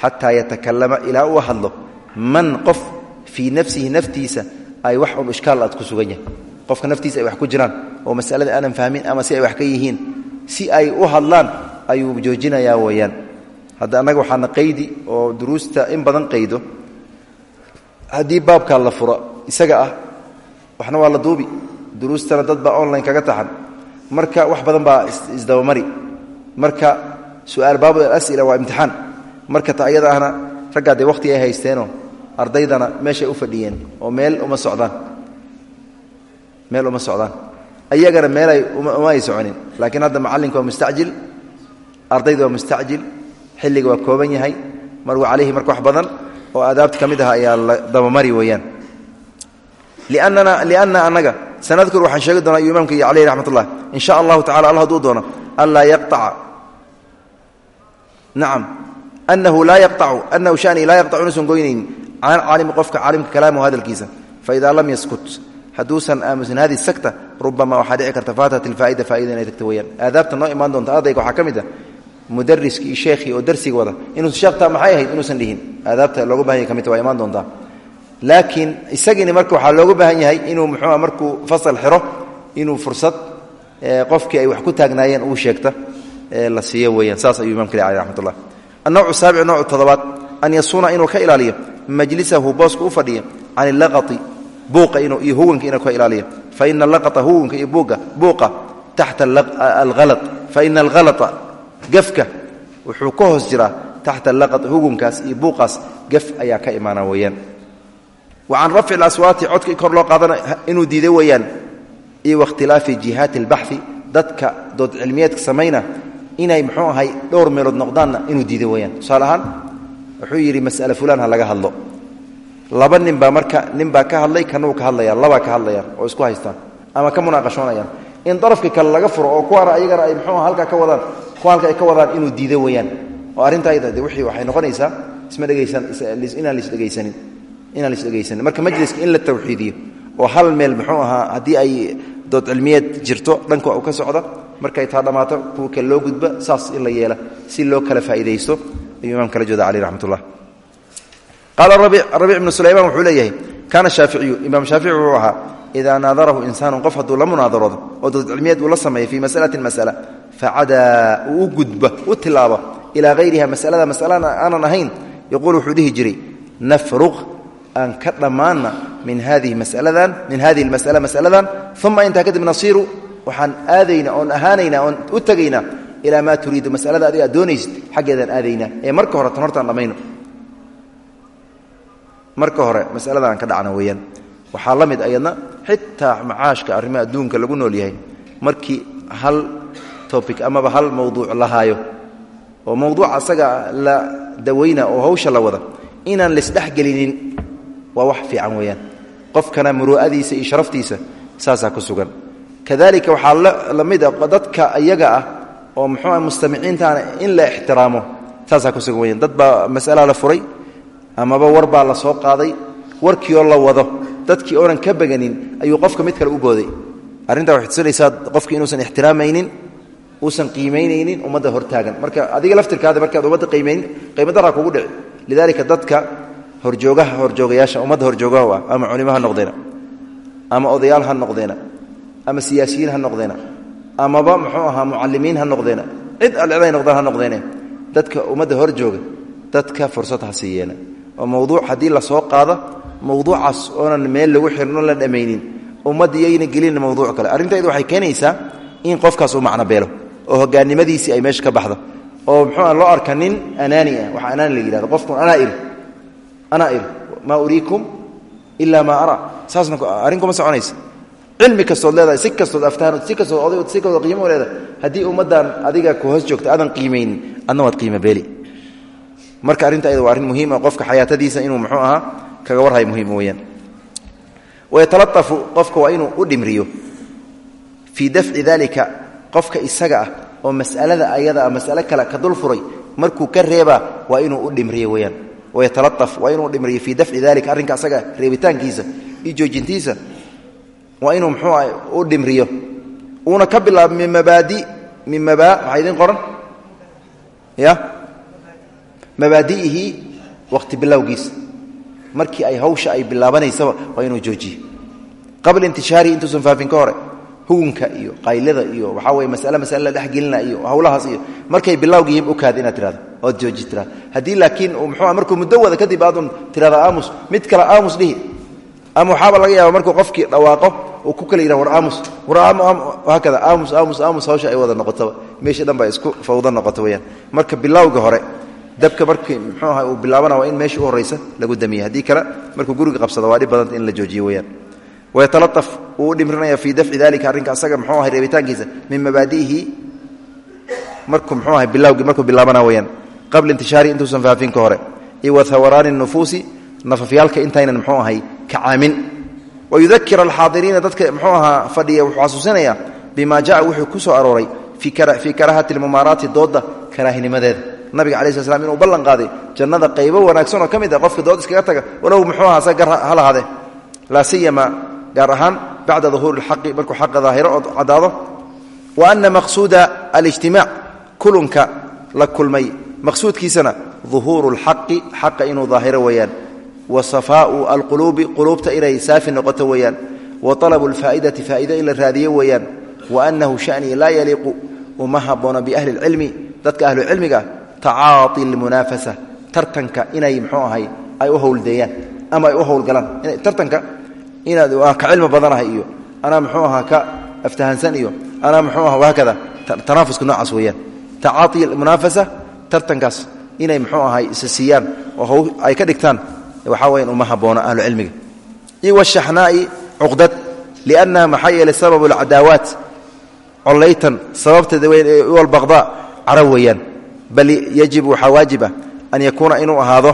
Speaker 1: Xataa yatakalama ilaa uu hadlo man qof fii nafsihi naftiisa ay wax un ishkaal aad ku sugan yahay qofka naftiisa ay wax ku jiraan oo masalada aanan fahmin ama si ay wax ka yihiin si ay u hadlaan ayuu joojinayaa weeyaan hadda annaga waxaana duruustana dad baa online kaga taxan. Marka wax badan baa isdabamari marka su'aal baabu alas'ila waa imtixaan. Marka ta ayada ahna raggaa dee waqhti ay haysteenoo ardaydana meeshay u fadhiyeen oo meel uma socdaan. Meel uma socdaan. Ayagana meelay uma ay soconin. Laakiin hadda macallinka waa mustacjil ardayda waa mustacjil xilliga waa kooban yahay. Marwa calayhi marka wax badan oo aadaabta ka ah ayaa la dabamari weeyaan. Liannana lianna annaga sanadkur waxaan sheegi doonaa iyuu imaamka iyo caleyhi raxmat ullah in sha allahu tacala alla hadduu doono anlaa yaqtaca nacam anahu laa yaqtacu anahu shanii laa yaqtacu inuusan goynaynin. Can caalimi qofka caalimka kalaamuhu hadalkiisa. Faida lam yaskut hadduusan aamusin hadi sakta rubama waxaa dhici karta faatat ilfaa'ida faa'ida inay tagto weyaan aadaabta noo imaan doonta ardayga waxaa ka mid ah mudariskii iyo sheekhii oo darsiga wada inuusan sheekhtaa maxay ahayd inuusan dhihin. Aadaabta looga baahan yahay ka midta waa imaan doontaa laakiin isagiini marka waxaa looga baahan yahay inuu muxuua markuu fasal xiro inuu fursad qofkii ay wax ku taagnaayeen uu sheegta la siiyo weyaan saas ayuu imamka le aleh raxmat ullah annowcu saabic noocu an yasuuna inuu ka ilaaliyo majlisahu booska u fadhiya can illaqati buuqa iyo huwanka inuu ka ilaaliyo. Faina allaqata huwanka iyo buuqa taxta alhala faina alhalaa gafka wuxuu ka hoos jiraa taxta alaqat hugunkaas iyo buuqaas gaf ayaa ka imaana weeyaan wa can rafci اlaswaati codka kor loo qaadana inuu diiday weeyaan. Iyo wakhtilaafi jihaati اlbaxi dadka dood cilmiyeedka samayna inay muxuu ahay dhowr meelood noqdaanna inuu diiday weeyaan. Tusaale ahaan wuxuu yidhi mas'ale fulaan ha laga hadlo. Laba nin baa marka nin baa ka hadlay kanuu ka hadlayaan labaa ka hadlayaan oo isku haystaan ama ka munaaqashoonayaan in darafka kale laga furo oo kuwaana ayagana ay muxuu halkaa ka wadaan kuwa halka ay ka wadaan inuu diido weeyaan. Oo arrinta ayada de wixii waxay noqonaysaa isma dhegaysan inaan lisdhegaysanin inaan lisdhegaysanin marka majliska in la tawxiidiyo oo hal meel muxuu ahaa haddii ay dood cilmiyeed jirto dhanka u ka socda markay taa dhammaato kuwa kale loo gudba saas in la yeela si loo kala faa'iidaysto ayuu imaam kala jooda caleyh raxmat ullah qaala rabiic ibnu sulaymaan wuxuu leeyahay kaana shaaficiyu imaam shaafici wuxuu ahaa idaa naadarahu insaanu qof hadduu la munaadaroodo oo dood cilmiyeed uu la sameeyo fii masalatin masala facadaa uu u gudba u tilaabo ilaa hayriha masalada masalana aanan ahayn yaquul wuxuu dhihi jiray nafruq aan ka dhammaanna min hadihi masaladan min hadihi almasala masaladan uma intaa kadib nasiiru waxaan aadaynaa oon ahaanaynaa oon u tegaynaa ilaa maa turiidu masalada adiga aad doonaysid xaggeedaan aadaynaa ee marka hore tan hortaan dhammayno marka hore masalada aan ka dhacno weeyaan. Waxaa la mid ayadna xitaa macaashka arrimaha adduunka lagu nool yahay markii hal topic amaba hal mawduuc la haayo oo mawduuca asaga la dawayna oo waa wax fiican weeyaan. Qofkana muruu'adiisa iyo sharaftiisa saasaa ku sugan. Kadalika waxaa la mid a dadka iyaga ah oo muxuua mustamiciintaana in la ixtiraamo saasaa ku sugan weyaan dad baa la furay amaba war baa la soo qaaday warkiioo la wado dadkii oonan ka beganin ayuu qofka mid kale u booday. Arrintaa waxay tusinaysaa qofki inuusan ixtiraamaynin uusan qiimaynaynin ummadda hortaagan. Marka adiga laftirkaada markaad ummadda qiimaynin qiimo daraa kugu dhici. Lidaalika dadka horjoogaha horjoogayaasha ummadda horjoogaha ah ama culimo noqdeena ama odayaal ha noqdeena ama siyaasiyiin ha noqdeena amaba muxuu ahaa mucalimiin ha noqdeena cid alciday noqdaan ha noqdeene dadka ummadda hor jooga dadka fursad ha siiyeena. Oo mawduuc haddii la soo qaado mawduucaas oonan meel lagu xirno la dhammaynin ummadda iyayna gelin kale. Arrintaydu waxay keenaysaa in qofkaas uu macno beelo oo hogaannimadiisii ay meesha ka baxdo oo muxuua loo arka nin anaani ah waxa anaani la yidhahdo qofkun anaa iri anaa iri maa uriikum ilaa maa araa saasna arrin soconaysa cilmi kastood leedahay si kastood aftaanood si kastood oday si kastood qiimo leedahay haddii ummaddan adiga ku hoos joogta aadan qiimaynin adna qiimo beeli marka arrinta ayada waa arrin muhiima qofka xayaatadiisa inuu muxuu ahaa kaga warhayo muhiim weeyaan wayatalaطafu qofka waa inuu u dhimriyo fii dafci dalika qofka isaga ah oo mas'alada ayada mas'ale kale ka dul furay markuu ka reebaa waa inuu u dhimriyo weeyaan wayatalaطaf waa inuu dhimriyo fii dafci dalika arrinka asaga reebitaankiisa iyo joojintiisa waa inuu muxuu ah u dhimriyo uuna ka bilaabo min mabaadi min mabaa maxaa idiin qoran ya mabaadi'ihi waqti bilowgiisa markii ay hawsha ay bilaabanaysaba waa inuu joojiyo qabla intishaarihi intuusan faafin ka hore hugunka iyo qaylada iyo waxaa weye masale masale la dhexgelina iyo hawlahaas iyo markay bilawga yihiin ukaad inaad tirahdo ood jooji tirahdo haddii laakiin muxuu markuu muddo kadib aadun tirahda aamus mid kale aamus dhihi. Ama waxaaba laga yaaba markuu qofkii dhawaaqo uu ku kala yidhah war aamus war haakada aamus aamus hawsha ay wada noqotaba meeshii dhan isku fawdo noqoto weyaan marka bilawga hore dabka markii muxuu aha uu bilaabana in meesha u lagu damiye haddii kale markuu guriga qabsado waa dhib badanta in la joojiyo weyaan wayatalaaf wuu u dhimrinaya fii dafci dalika arrinka asaga mxuu ahay reebitaankiisa min mabaadi'ihi markuu mxuu ahay bilawgii markuu bilaabana weyaan qabla intishaari intuusan faafin ka hore iyo wa hawaraani nufuusi nafafyaalka intaynan mxuu ahay kacaamin. Wayudakir alxaadiriina dadka mxuu ahaa fadhiya wuxuu xasuusinaya bima jaءa wuxuu ku soo arooray fii karaahati lmumaaraati dooda karaahinimadeeda. Nabiga ala sl slam inuu ballan qaaday jannada qaybo wanaagsan oo ka mid ah qofka dood iskaga taga walow muxuu gaar ahaan bacda duhuuri اlxaqi markuu xaqa daahiro oo caddaado wa ana maqsuuda alijtimaac kulunka la kulmay maqsuudkiisana duhuuru اlxaqi xaqa inuu daahiro weeyaan wa safaau alquluubi quluubta inay saafi noqoto weeyaan wa alabu اlfaa'idati faa'ida in la raadiyo weeyaan wa annahu shanii laa yaliiqu uma habboona biahli اlcilmi dadka ahlucilmiga tacaai lmunaafasa tartanka inay mxuu ahay ay u howldeeyaan ama ay u howlgalaan tartanka inaad ka cilmi badanahay iyo anaa mxuu ahaa ka aftahansan iyo anaa mxuu aha haakada tanaafusku noocaas weeyaan. Tacaai munaafasa tartankaas inay mxuu ahay isa siiyaan oo ay ka dhigtaan waxaa weyan uma haboono ahlucilmiga iyo washaxnaa'i cuqdad liannaha maxaa yeelay sababu alcadaawaat. Collaytan sababteeda weyn ee walbaqdaa cara weeyaan. Bal yajib waxaa waajiba an yakuuna inuu ahaado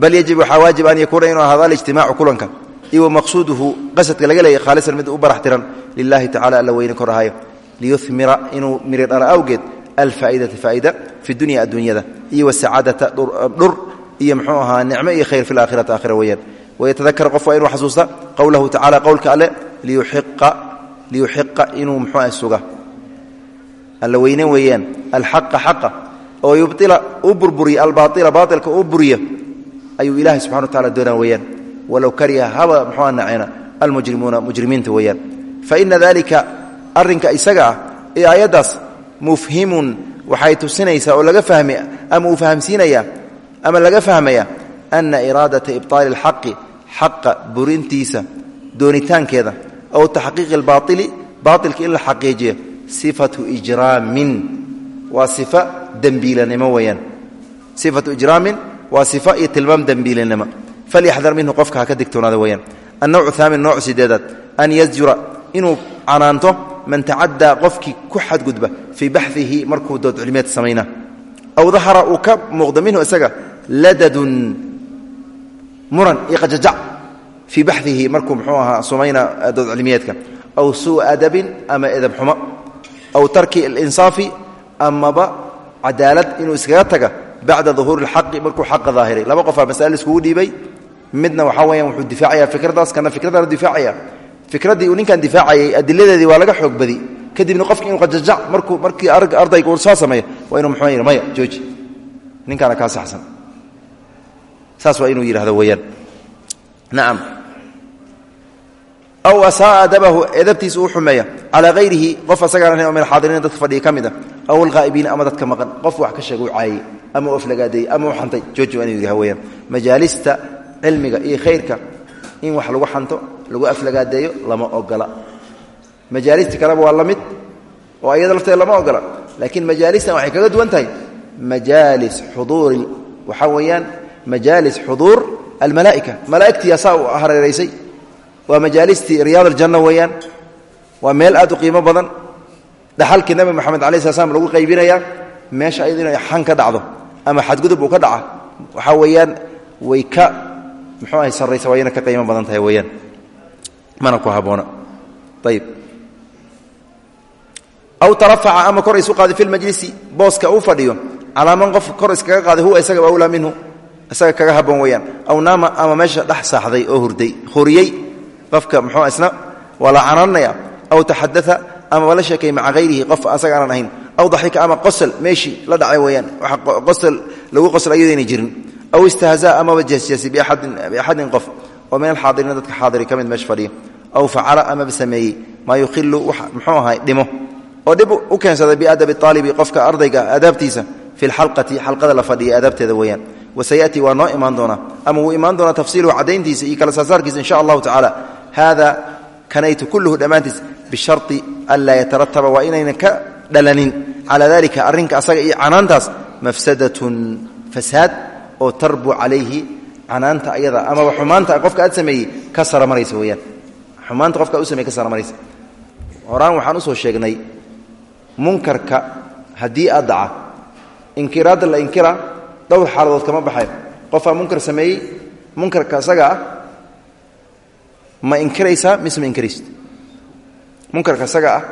Speaker 1: bal yajib waxaa waajib an yakuuna inuu ahaado alijtimaacu kulanka iyo wamaqsuuduhu qasadka laga leeyay khaalisan mid u barax tiran lilahi tacala alla weyne korahayo liyumira inuu miri dhala awgeed alfaa'idata faa'ida fi dunya adduunyada iyo wasacaadata dhur iyo mxuu ahaa nicmo iyo khayr fi laakhirati aakhira weeyaan wayatadakar qof waa inuu xasuusta qowlahu tacala qowlka alle liyuxiqa inuu mxuu suga alla weyne weeyaan alxaqa xaqa oo yubila u burburiya albaaila baailka u buriya ayuu ilahay subxana wa tacala doonaa weeyaan walow kariha haba muxua naceena almujrimuuna mujrimiinta weeyaan faina dalika arrinka isaga ah ee aayaddaas mufhimun waxay tusinaysaa oo laga fahmi ama uu fahamsiinaya ama laga fahmaya ana iraadata ibطaali اlxaqi xaqa burintiisa doonitaankeeda ow taxqiiqi اlbaaili baailka in la xaqiijiya sifatu ijraamin waa sifa dembiilanimo weeyaan sifatu ijraamin waa sifa iyo tilmaam dembiilanimo falyaxdar minhu qofka ha ka digtoonaada weeyaan. Annowcu haamin nooc sideedaad. An yasjura inuu canaanto man tacaddaa qofkii ku xadgudba fii baxihi markuu dood cilmiyeed samayna. Aw dahara uu ka muuqdo minhu isaga ladadun muran iyo qajajac fii baxihi markuu muxuu ahaa sumayna dood cilmiyeedka aw suu adabin ama edab xumo. Aw tarki alinsaafi amaba cadaalad inuu iskaga taga bacda duhuuri اlxaqi markuu xaqa daahiray. Laba qofaa masale iskugu dhiibay. Midna waxaa weyaan wuxuu difaacaya fikradaas kana fikradana difaacaya. Fikraddii uu ninkan difaacayay adiladeedii waa laga xoog badi kadibna qofki inuu qajajac markuu markii ardayga uu soo sameeyo waa inuu muxuu yidhi maya jooji ninkaana kaa saxsan. Saas waa inuu yidhahdo weeyaan. Nacam aw asaaa adabahu edabtiisa uu xumeeya calaa hayrihi qof asagaan ahayn oo min alxaadiriina dadka fadhiya ka mid a aw alghaa'ibiina ama dadka maqan qof wax ka sheega u ama aflagaadeeyey ama u xantay. Jooji inuu yidhaha weyaan majaalista cilmiga iyo khayrka in wax lagu xanto lagu aflagaadeeyo lama ogola. Majaalista kaleba waa la oo iyada lafteeda lama ogola. Laakiin majaalistan waxay kaga duwan tahay majaalis xuduuri waxaa weeyaan majaalis xuduur almalaa'ika. Malaa'igtii asaa u hareeraysay. Waa majaalistii aljanna weeyaan. Waa meel aad u badan. Dhaxalkii nabi moxamed alai sla lagu qaybinaya meesha ayadu inay xan ka dhacdo ama xadgudub uu ka dhaca. Waxaa weeyaan way ka muxuu ahay sarraysa waa yana ka qiimo badan tahay weeyaan. Mana ku habboona ayib aw tarafaca ama kor isu qaaday fi lmajlisi booska uu fadhiyo calaa man qof kor iskaga qaaday huwa isaga awlaa minhu. Isaga kaga habboon weeyaan. Aw naama ama meesha dhex saaxday oo hurday horiyey qofka muxuu isna waa la aw taxadaa ama la sheekay maca hayrihi qof asaga aanan ahayn aw daxika ama qosol meeshii la dhacay weeyaan. Qosol lagu qosol ayadayna jirin. Aw istahzaa amaba jeesjeesay biaxadin qof. Oo min alxaadiriina dadka xaadiri ka mid aw facala amaba sameeyey maa yukhilu muxuu ahay oo dhib u keensaday biadabi aalibi qofka ardayga aadaabtiisa fi lxalqati xalqada la fadhiya aadaabteeda weeyaan. Wasayatii waa noo imaan doonaa. Ama wuu imaan doonaa tafsiiluhu caddayntiisa iyo kala saarsaarkiisa insha allahu tacaala haada kanaytu kulluhu dhammaantiis bishari an laa yatarataba waa inaynan ka dhalanin. Calaa dalika arrinka asaga iyo canaantaas mafsadatun fasaad oo tarbu calayhi canaanta ayada amaba xumaanta qofka aad sameeyey ka saramaraysa weyaan xumaanta qofka aad u sameye ka saramaraysa horaan waxaan u soo sheegnay munkarka haddii aad daca inkiraadda la inkira dhowr xaaladood kama baxay. Qofaa munkar sameeyey munkarka isaga ah ma inkiraysaa mise ma inkiraysid. Munkarka isaga ah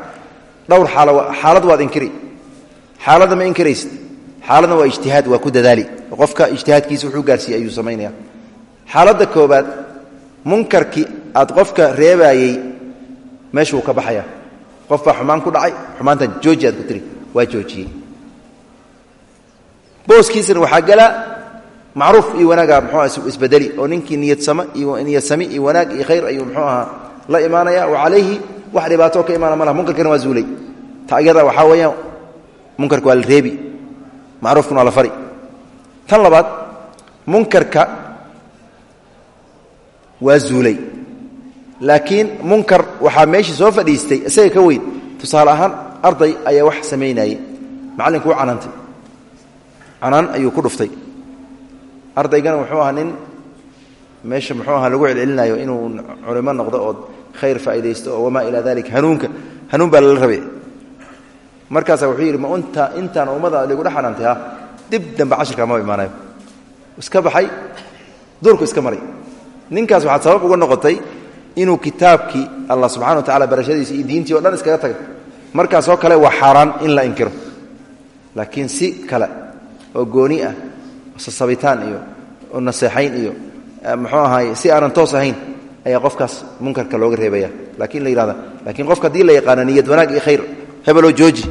Speaker 1: dhowr xaal xaalad waad inkiri. Xaaladda ma inkiraysid. Xaaladna waa ijtihaad waa ku dadaali. Qofka ijtihaadkiisa wuxuu gaarsiiyey ayuu samaynaya xaaladda koobaad munkarkii aad qofka reebaayey meeshuu ka baxaya qof baa xumaan ku dhacay xumaantan jooji aad ku tiri waa joojiyey. Booskiisana waxaa gala macruuf iyo wanaaga mxuu isbedeli oo ninkii niyadsama iyo niyadsami iyo wanaag iyo khayr ayuu mxuu ahaa la imaanaya wa calayhi wax dhibaato ka imaana ma laha munkarkana waa zuulay. Ta waxaa weeyaan munkarka waa la reebi. Macruufkuna waa la fari. Tan labaad munkarka waa zuulay. Laakiin munkar waxaa meeshii soo fadhiistay isaga ka weyn. Tusaale ahaan arday ayaa wax samaynayey macallinkuu canantay canaan ayuu ku dhuftay. Ardaygana wuxuu ahaa nin meesha muxuu ahaa lagu celcelinayo inuu culimo noqdo ood khayr faa'iidaysto oo wamaa ilaa dalik hanuunka hanuun baa lala rabe markaasaa wuxuu yidhi ma unta intaan ummada ligu dhex xanaantay ha? Dib dambe cashirkaa maba imaanayo. Iska baxay duurku iska maray. Ninkaas waxaad sabab uga noqotay inuu kitaabkii allah subxana wa tacala barashadiisa diintii o dhan iskaga tagay. Markaasoo kale waa xaaraan in la inkiro. Laakiin si kale oo gooni ah sasabitaan iyo oo naseexayn iyo muxuu ahaay si aanan toos ahayn ayaa qofkaas munkarka looga reebaya. Laakiin la yidhahda laakiin qofka haddii la yaqaano niyad wanaag iyo khayr hebeloo jooji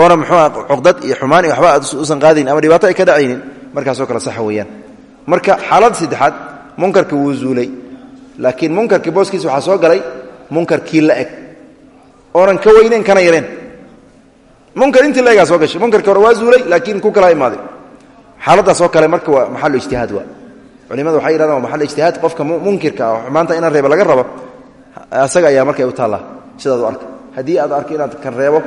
Speaker 1: oona muxuu aha cuqdad iyo xumaan iyo waxba aad usan qaadayn ama dhibaato ay ka dhacaynin markaasoo kale saxa weeyaan. Marka xaaladda saddexaad munkarka wuu zuulay. Laakiin munkarkii booskiisa waxaa soo galay munkarkii la eg. Oonan ka weyneyn kana yareen. Munkar intii la egaa soo gashay. Munkarkii hore waa zuulay laakiin ku kala imaaday. Xaaladaasoo kale marka waa maxalu ijtihaad waa culimadu waxay yidhahdaan waa maxal ijtihaad? Qofka munkirka ah xumaanta inaan reebo laga rabo. Asaga ayaa markay u taallaa sidaad u arka. Haddii aad arko inaad kan reebo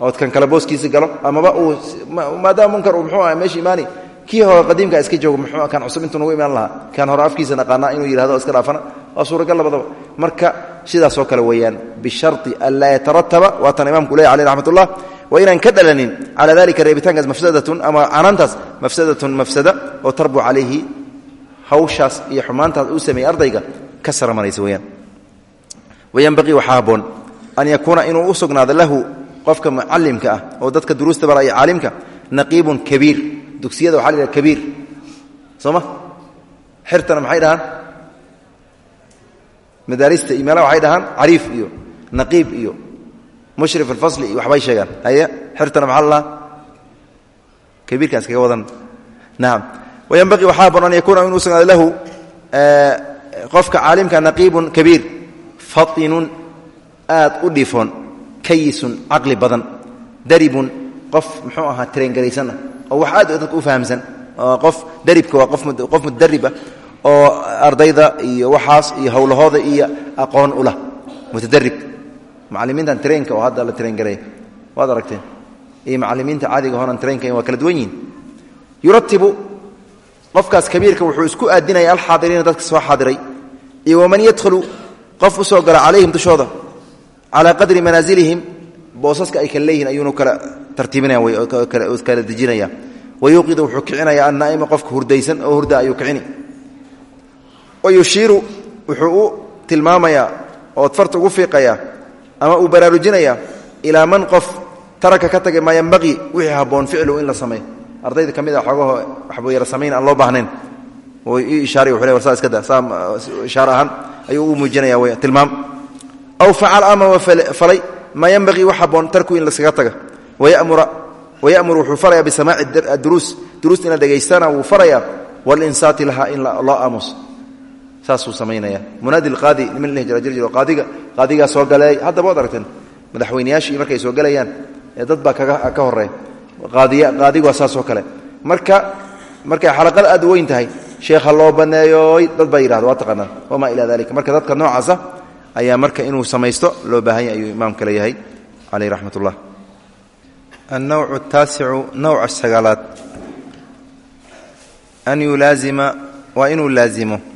Speaker 1: ood kan kale booskiisa galo amaba uu maadaama munkar uu muxuu aha meesha imaani kii hore qadiimka iska joogo muxuu kan cusub intuu nagu imaan lahaa kan hore afkiisa naqaanaa inuu yidhahdo iska dhaafana waa suuragal labadaba. Marka sidaasoo kale weeyaan bishari an laa yatarataba waatan imamku ley aleh raxmat ullah waa inaan ka dhalanin calaa dalika reebitaankaas mafsadatun ama canaantaas mafsadatun mafsada oo tarbu calayhi hawshaas iyo xumaantaas uu sameeyey ardayga ka saramaraysa weyaan wayanbaqii waxaa habboon an yakuuna inuu u lahu qofka mucalimka ah oo dadka duruusta bara caalimka naqiibun kabiir. Dugsiyada waxa la yidhaha kabiir. Soo ma? Xirtana maxay dhahaan madaarista iyo meelaha waxay dhahaan cariif iyo naqiib iyo mushrif alfasli iyo waxbay sheegaan. Haye xirtana maxaa la dhahaa kabiirkaan iskaga wadan. Nacam wayanbaqii waxaa habboon an yakuuna inuu sugnaado lahu qofka caalimka naqiibun kabiir fatinun aad u dhifoon kayisun caqli badan daribun qof muxuu ahaa tareengaraysan ah oo wax aad dadka u fahamsan qof daribka waa qof mudarib ah oo ardayda iyo waxaas iyo howlahooda iyo aqoon u lah mutadarib macalimiintan treenka oo hadda la treengareeya waad aragteen? Iyo macalimiinta caadiga horan treenka waa kala duwan yihiin yuratibu qofkaas kabiirka wuxuu isku aadinaya alxaadiriina dadka soo xaadiray. Iyo waman yadkhulu qof u soo gala calayhim dushooda. Calaa qadri manaasilihim boosaska ay kala leeyihiin ayuunu kala tartiibinaya kala dejinaya. Wayuuqidu wuxuu kicinaya annaa'ima qofka hurdaysan oo hurda ayuu kicini wayushiiru wuxuu u tilmaamayaa ood farta ugu fiiqayaa ama uu baraarujinayaa ilaa man qof taraka ka tagay maa yanbaqii wixii habboon ficlu in la sameeyo ardayda ka mid a xoogaho waxbuu yara samayn aan loo baahnayn ahaan ayuu u muujinaya wey tilmaam aw facal ama falay maa yanbaqii wax habboon tarku in laskaga taga wayamur wuxuu faraya bisamaaci duruus duruusta in la dhegaystana saasuu samaynaya munaadi qaadi niman la jira jirjiro qaadiga qaadigaa soo galeey haddaba waad aragteen madaxweynayaashii markay soo gelayaan ee dad baa kaga ka horeey qaadigu waa saasoo kale. Marka markay xalaqada aad weyn tahay sheekha loo baneeyoy dad baa waa taqaanaan wamaa ilaa dalika marka dadka noocaasa ayaa marka inuu samaysto loo baahanya ayuu imaamka leeyahay caleyh raxmat ullah annowcu taasicu nowca sagaalaad an yulaazima waa inuu laazimo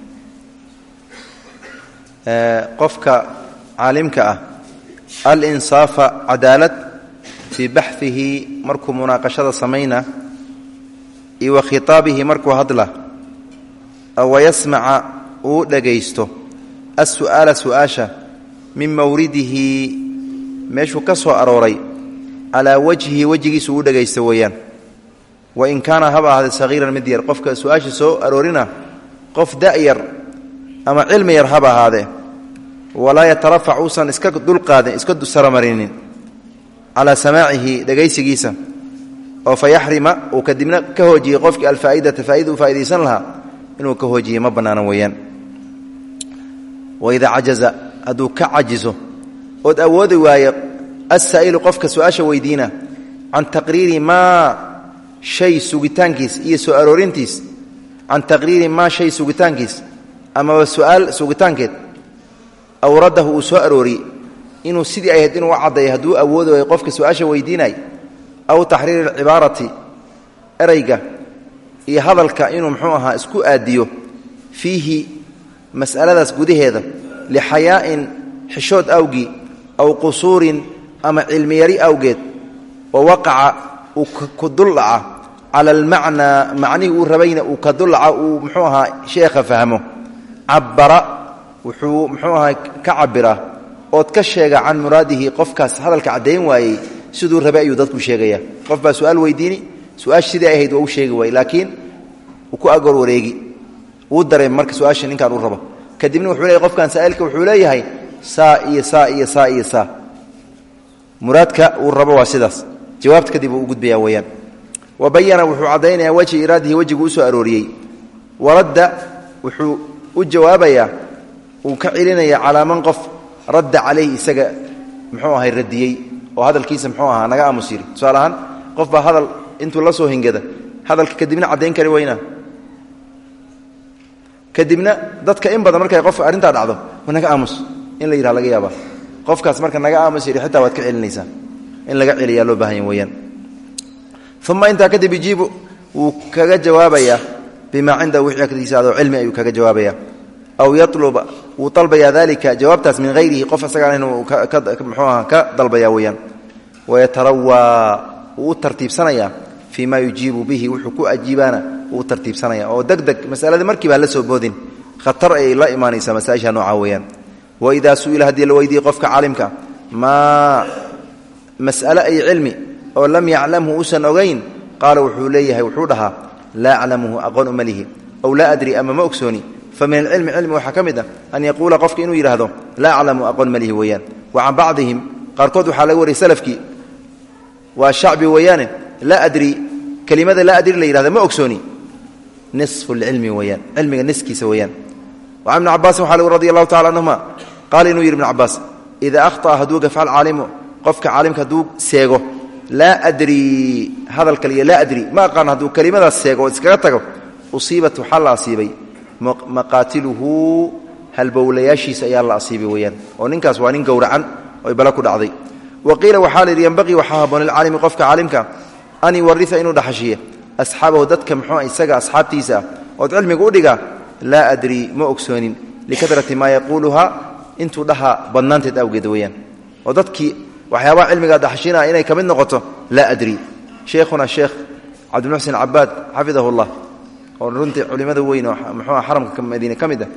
Speaker 1: qofka caalimka ah alinsaafa cadaalad fii baxhihi markuu munaaqashada samayna iyo wa khitaabihi markuu hadla wayasmaca uu dhagaysto assu'aala su'aasha min mawridihi meeshuu ka soo arooray calaa wajhihi wejigiisu uu dhagaysto weeyaan. Wain kaana haba ahaadee sahiiran mid yar qofka su'aasha soo aroorina qof da'yar ama cilmi yar haba ahaadee walaa yatarafac uusan iska dulqaadin iska saramarinin calaa samaacihi dhegaysigiisa oo fa yaxrima uu kadibna ka hoojiyey qofkii alfaa'idata faa'ida u faa'idaysan lahaa inuu ka hoojiye ma bannaana weeyaan. Waidaa cajaza hadduu ka cajizo ood awoodi waayo assaa'ilu qofka su'aasha weydiina can taqriiri maa shay sugitaankiis iyo soo aroorintiis can taqriiri maa shay sugitaankiis amaba su'aal sugitaankeed awradahu uu soo arooriyey inuu sidii ahayd inuu u caddeeyo hadduu awoodi waayo qofka su'aasha weydiinay aw taxriiri alcibaarati erayga iyo hadalka inuu muxuu ahaa isku aadiyo fiihi mas'aladaas gudaheeda lixayaa'in xishood awgii aw qusuurin ama cilmiyari awgeed wa waqaca uu ku dullaca cala almacnaa macnihii uu rabayna uu ka dullaca uu muxuu ahaa sheekha fahmo cabara wuxuu muxuu ahaa ka cabiraa ood ka sheega can muraadihi qofkaas hadalka caddayn waayey siduu rabay ayuu dadku sheegaya. Qof baa su'aal sidai ahayd waa u sheegi waayey laakiin ku agoor wareegi. Wuu dareem marka su'aasha ninkaan uu rabo. Kadibna wuxuu leeyahy qofkan saa'ilka wuxuu leeyahay saa iyo saa iyo saa iyo saa. Muraadka uu rabo waa sidaas. Jawaabta kadib uu gudbaya weeyaan. Wa wuxuu caddaynayaa wejhi iraadihi wejigu u soo arooriyey. Waradda wuxuu u jawaabayaa uu ka celinaya calaa man qof radda calayhi isaga muxuu ahay radiyey oo hadalkiisa muxuu ahaa naga aamus yiri. Qof baa hadal intuu la soo hingada hadalka kadibna caddayn kari weyna kadibna dadka in badan markay qof arrintaa dhacdo naga aamus in la yidhaha laga yaaba qofkaas marka naga aamus xitaa waad ka celinaysaa in laga celiyaa loo baahanya weyaan uma intaa kadib yujiibu wuu kaga jawaabayaa bimaa cindahu wixii agtiisa cilmi ayuu kaga jawaabaya aw yatluba wuu dalbayaa dalika jawaabtaas min hayrihi qof isagaan inuu muxuu aha ka dalbaya weeyaan. Wayatarawaa wuu u tartiibsanayaa fii ma yujiibu bihi wuxuu ku ajiibaana wuu u tartiibsanaya. Oo deg deg masalada markiiba hala soo boodin khatar ayay la imaanaysaa masaaisha nooca weeyaan. Waidaa su'ila haddii la weydiiyey qofka caalimka maa mas'ale ay cilmi oo lam yaclamhu uusan ogayn qaala wuxuu leeyahay wuxuu dhahaa laa aclamuhu aqoon uma lihi ow laa adri ama ma ogsooni fa min alcilmi cilmi waxaa ka mid ah an yaquula qofka inuu yidhaahdo laa aclamu aqoon ma lihi weeyaan wa can bacdihim qaarkood waxaa laga wariyay salafkii waa shacbi weeyaane laa adri kelimada laa adri la yidhahda ma ogsooni nisfu lcilmi weeyaan cilmiga niskiisa weeyaan wa can ibni cabaasin waxa lgu radi allahu tacala canhuma qaala inuu yidhi ibn cabaas idaa akhطa'a hadduu gafcal caalimu qofka caalimka hadduu seego laa adri hadalka liyo laa adri ma aqaan maqaatiluhu halbowlayaashiisa ayaa la asiibay weeyaan. Oo ninkaas waa nin gowracan oy bala ku dhacday. Wa qiila waxaa la yidhi yembaqii waxaa haboon lilcaalimi qofka caalimka an yuwaria inuu dhaxashiye asxaabahu dadka muxuu isaga asxaabtiisa ah ood cilmiga u dhiga laa adri ma ogsoonin. Likarati maa yaquuluha intuu dhaha badnaanteed awgeed weeyaan. Oo dadkii waxyaabaha cilmigaa dhaxashinaa inay ka mid noqoto laa adri. Sheekhuna sheekh cabdilmuxsin cabaad xafidahu llah oo runtii culimmada weyn oo muxuua xaramka madiine ka mid ah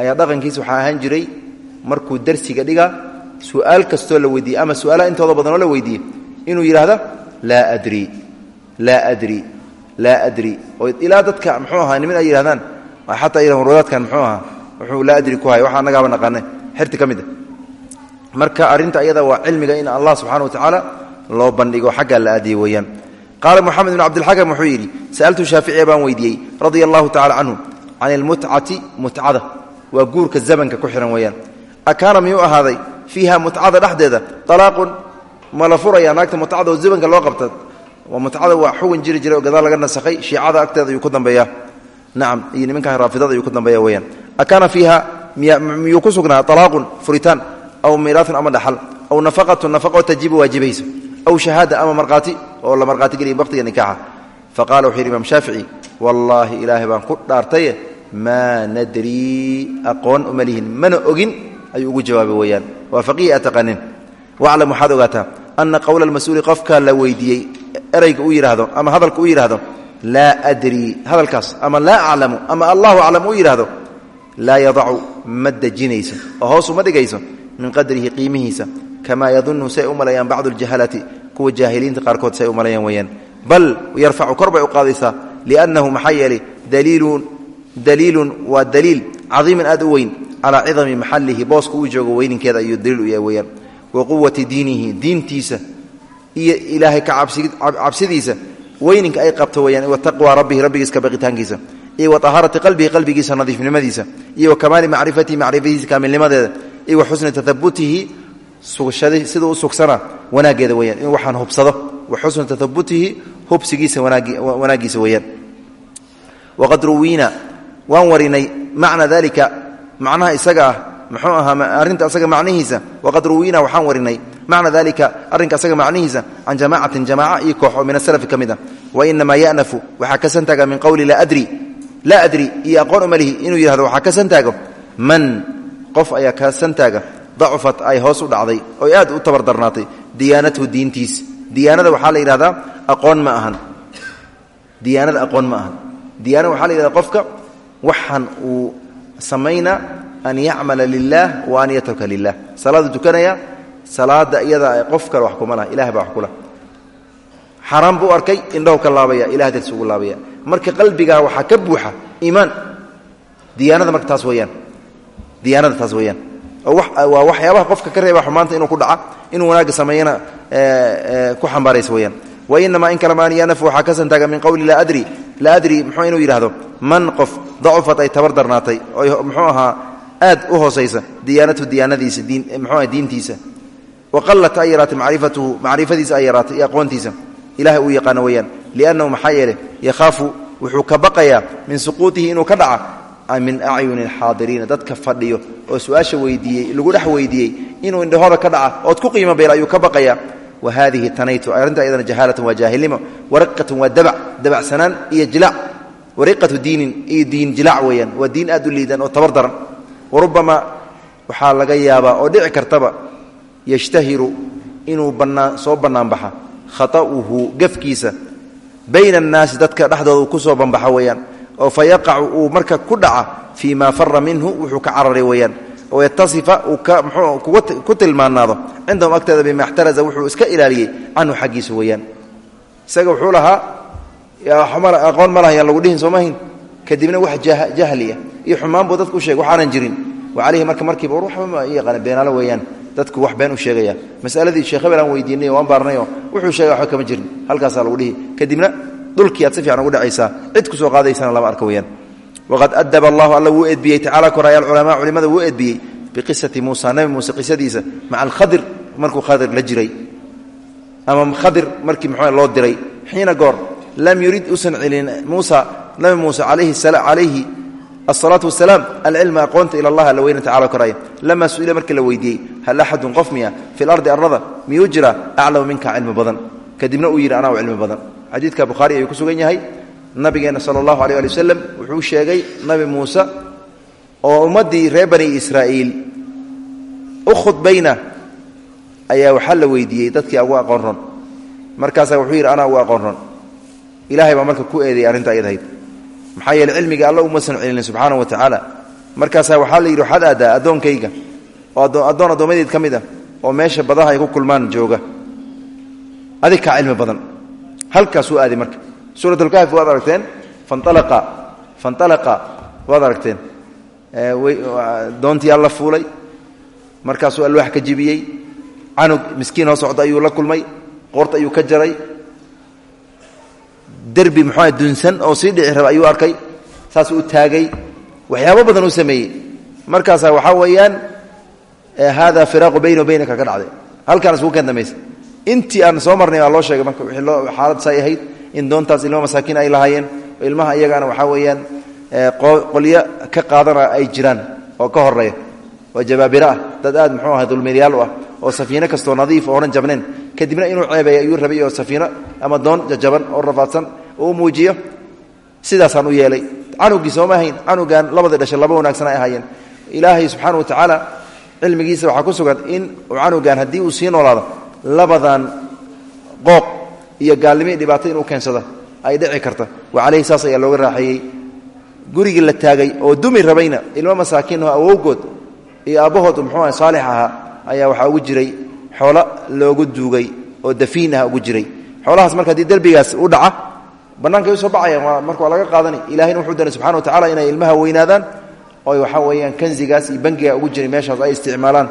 Speaker 1: ayaa dhaqankiisa waxaa ahaan jiray markuu darsiga dhiga su'aal kastoo la weydiiye ama su'aalaha intooda badanoo la weydiiye inuu yidhaahdo laa adri laa adri laa adri. Oo ilaa dadka muxuu ahaa nimin ay yidhahdaan xataa yidhahan warwadaadkan muxuu ahaa wuxuu laa adri ku haya waxaa nagaaba naqaane xirti ka mid a marka arrinta ayada waa cilmiga in allah subxana wa tacaala loo bandhigo xaggaa la aadiyey weeyaan qaala moxamed bn cabdilxakam wuxuu yidhi sa'altu shaaficiya baan weydiiyey radia allahu tacala canhu can ilmutcati mutcada waa guurka zamanka ku xihan weeyaan akaana miyuu ahaaday fiiha mutcada dhexdeeda alaaqun ma la furaya naagta mutcada oo zamanka loo qabta mutcada waa xugun jiri jiray oo gadaal laga nasakhay shiicada agteeda ayuu ku dambeeya nacam iyo nimanka raafidada ayuu ku dambeeya weyaan fiiha nafaqo tajibu waajibaysa aw shahaada ama markhaati oo la markhaati geliya waqtiga nikaaxa. Faqala wuxuu yidhi imaam shaafici wallaahi ilaahay baan ku dhaartaye maa nadrii aqoon uma lihin mana ogin ayuu ugu jawaabay weeyaan. Waa faqiih a taqanin waclam waxaad ogaataa ana qowla almas-uuli qofka la weydiiyey erayga u yidhaahdo ama hadalka u yidhaahdo laa adrii hadalkaas ama laa aclamu ama allahu aclam u yidhaahdo laa yadacu ma dejinayso oo hoosu ma dhigayso min qadrihi qiimihiisa kamaa yadunnu say u malayaan bacdu aljahalati kuwa jaahiliinta qaarkood say u malayaan weeyaan bal yarfacu kor bay u qaadaysaa liannahu maxaa yeelay daliilun waa daliil cadiiman aad u weyn calaa cidami maxallihi booska uu joogo weyninkeeda ayuu daliil u yahay weeyaan wa quwati diinihi diintiisa iyo ilaahay ka cabsidiisa weyninka ay qabto weyaan wa taqwa rabbihi rabbigiiska baqitaankiisa iyo wa ahaarati qalbihi qalbigiisa siduu u sugsana wanaaggeeda weyaan inuu waxaan hubsado. Wa xusni tahabutihi hubsigiisa wanaagiisa weyaan waqad ruwiina waan warinay macna dalika macnaha isaga ah muxuu ahaa arrinta asaga macnihiisa. Waqad ruwiina waxaan warinay macna dalika arrinka asaga macnihiisa can jamacatin jamaaca iyo min asalafi ka mid ah. Ya'nafu waxaa ka min qowli laa adri iyo aqoon umalihi inuu yidhahdo waxaa ka santaago man qof ayaa ka dacufat ay hoos u dhacday oy aad u tabardarnaatay diyaanathu diintiis diyaanada waxaa la yidhahdaa aqoon ma ahan diyaanada aqoon ma ahan diyaanada waxaa la yidhahda qofka waxaan uu samaynaa an yacmala lilah wa an yatruka lilah salaadu tukanaya salaada iyada qof kale wax kuma laha baa wax kula xaaraan buu arkay indhahu ka laabaya ilah dartiis ugu laabaya marka qalbigaa waxaa ka buuxa iimaan diyaanada marka taas weyaan diyaanada taas weyaan waa waxyaabaha qofka ka reeba xumaanta inuu ku dhaca inuu wanaagga sameeyana ku xambaaraysa weyaan wainamaa in kalamaan yanaf waxaa ka santaaga min qowli laa adri laa adri muxuu inuu yidhahdo man qof dacufat ay tabar darnaatay oy muxuu ahaa aad u hoosaysa diyaanatu diyaanadiisa mxuuah diintiisa. Wa qallat ay yaraatay macrifatuhu macrifadiisa ay yaraatay iyo aqoontiisa. Ilahay uu yaqaano weyaan liannahu maxaa yeele yakhaafu wuxuu ka baqayaa min suquutihi inuu ka dhaca min acyuni alxaadiriina dadka fadhiyo oo su'aasha weydiiyey lagu dhex weydiiyey inuu indhahooda ka dhaca ood ku qiimo beel ayuu ka baqaya. Wa haadihi tanaytu arrinta iyadana jahaalatan waa jaahilnimo wariqatun waa dabac dabacsanaan iyo jilac wariqatu diinin iyo diin jilac weeyaan waa diin aad oo tabar daran. Warubama waxaa laga yaabaa oo dhici kartaba yashtahiru inuu bannaan soo bannaanbaxa khata'uhu gafkiisa bayna annaasi dadka dhexdooda uu ku soo banbaxa weeyaan oo fa uu marka ku dhaca fii maa fara minhu wuxuu ka cararay weeyaan. Oo yatasifa ku tilmaanaado cindahum agteeda bima xtaraza wuxuu iska ilaaliyey canhu xaggiisa weeyaan. Isaga wuxuu lahaa aqoon ma lahayaan lagu dhihin soomahin kadibna wax jahliya. Iyo xumaan buu dadku u sheegay waxaanan jirin. Wa calayhi marka markiiba war waxba ma weeyaan. Dadku wax been u sheegaya masaladii sheekh aan weydiinay waan baarnayo wuxuu sheegay waxba kama jirin halkaasaa lagu dhihi. Kadibna dhulkii aad si fiican ugu dhacaysaa cid ku soo qaadaysana lama arka weyaan waqad adaba allahu alla wuu edbiyey tacala koraya alculamaa culimada wuu edbiyey biqisati muusa nabi muuse qisadiisa maca alkhadir markuu khadir la jiray. Ama khadir markii muxuu loo diray. Xiina goor lam yurid usan celin muusa nabi muuse calayhi asalaatu wasalaam alcilma aqoonta ila allah alla weyna tacala koraya lamaa su'ila markii la weydiiyey hal axadun qof miya fi lardi arlada miyuu jira? Aclamu minka cilmi badan. Kadibna uu yidhi anaa u cilmi badan xadiidka bukhaari ayuu ku sugan yahay. Nabigeena sala allahu alay ali wasalam wuxuu sheegay nabi muuse oo ummaddii reer bani israa'iil u khudbayna ayaa waxaa la weydiiyey dadkii ugu aqoon ron markaasaa wuxuu yidhi anaa ugu aqoon ron ilahay marka ku eedeeyay arrinta ayadahayd maxaa yeele cilmiga alla umasan celinin subxaana wa tacaala. Markaasaa waxaa la yidhi waxaad aaddaa addoonkayga oo addoon addoommadeed ka mid ah oo meesha badaha ay ku kulmaan jooga. Adig cilmi badan halkaasuu aaday marka. Suurat lkahfi waad aragteen? Fanalaqa waad aragteen. Doontii alla fuulay markaasuu alwaax ka jibiyey. Canug miskiin hoo socda ayuu la kulmay qoorta ayuu ka jaray. Derbi muxua dunsan oo sii dhici raba ayuu arkay saasuu u taagay. Waxyaabo badan uu sameeyey. Markaasaa waxaa weeyaan hada firaaqu bayni wa baynaka ka dhacday. Halkaan isgu kan dambaysa intii aan soo marnay baa loo sheegay marka xaalad say ahayd in doontaas ilmo masaakiin ay lahaayeen. Ilmaha iyagaana waxaa weeyaan qolyo ka qaadana ay jiraan oo ka horreeya oo jabaabiro ah. Dad aad muxuu aha dulmeeryaal ah oo safiino kastoo nadiif oo jabneen kadibna inuu ceebeeya ayuu rabay oo safiino ama doon jajaban oo rafaadsan oo u muujiyo. Sidaasaan u yeelay. Canugii sooma ahayn. Canugan labada dhashay laba wanaagsan ay ahaayeen. Ilaahay subxaana wa tacaala cilmigiisa waxaa ku sugan in canugan haddii uu sii noolaado labadan qooq iyo gaalnimo dhibaato inuu keensado ay dhici karta. Wa caleyhi saas ayaa looga raaxeeyey gurigii la taagay oo dumi rabayna ilmo masaakiin oo awowgood iyo aabbahood muxuu aha saalix ahaa ayaa waxaa ugu jiray xoolo loogu duugay oo dafiin ah ugu jiray. Xoolahaas marka haddii derbigaas u dhaca bannaankay u soo bacayaan marka waa laga qaadani. Ilahayna wuxuu danay subxana wa tacala inay ilmaha weynaadaan oy waxaa weeyaan kanzigaas iyo bangiga ugu jiray meeshaas ay isticmaalaan.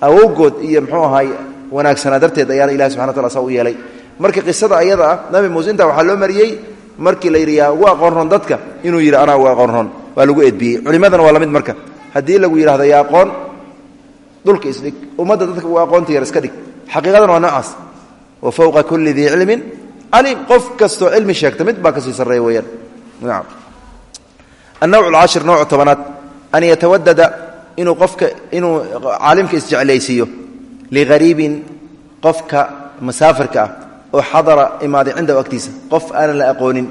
Speaker 1: Awowgood iyo muxuu ahaay wanaagsanaa darteed ayaana ilahi subxana wa tacala saa u yeelay. Marka qisada ayada ah nabi muuse intaa waxaa loo mariyey markii la yidhi yaa ugu aqoonroon dadka? Inuu yidhi anaa ugu aqoonroon waa lagu edbiyey. Culimadana waa la marka. Haddii lagu yidhahdo yaa aqoon dhulka isdhig ummadda dadka ugu aqoonta yar iska dhig. Xaqiiqadana waa noocaas wa fowqa kulli dii cilmin caliim. Qof kastoo cilmi sheegta mid baa ka sii sarreeya weyaan nacam annawc alcashir nooc tobanaad. An yatawadada inuu qofka inuu caalimka isjeclaysiiyo ligariibin qofka musaafirka ah oo xadara imaaday cindahu agtiisa qof aanan la aqoonin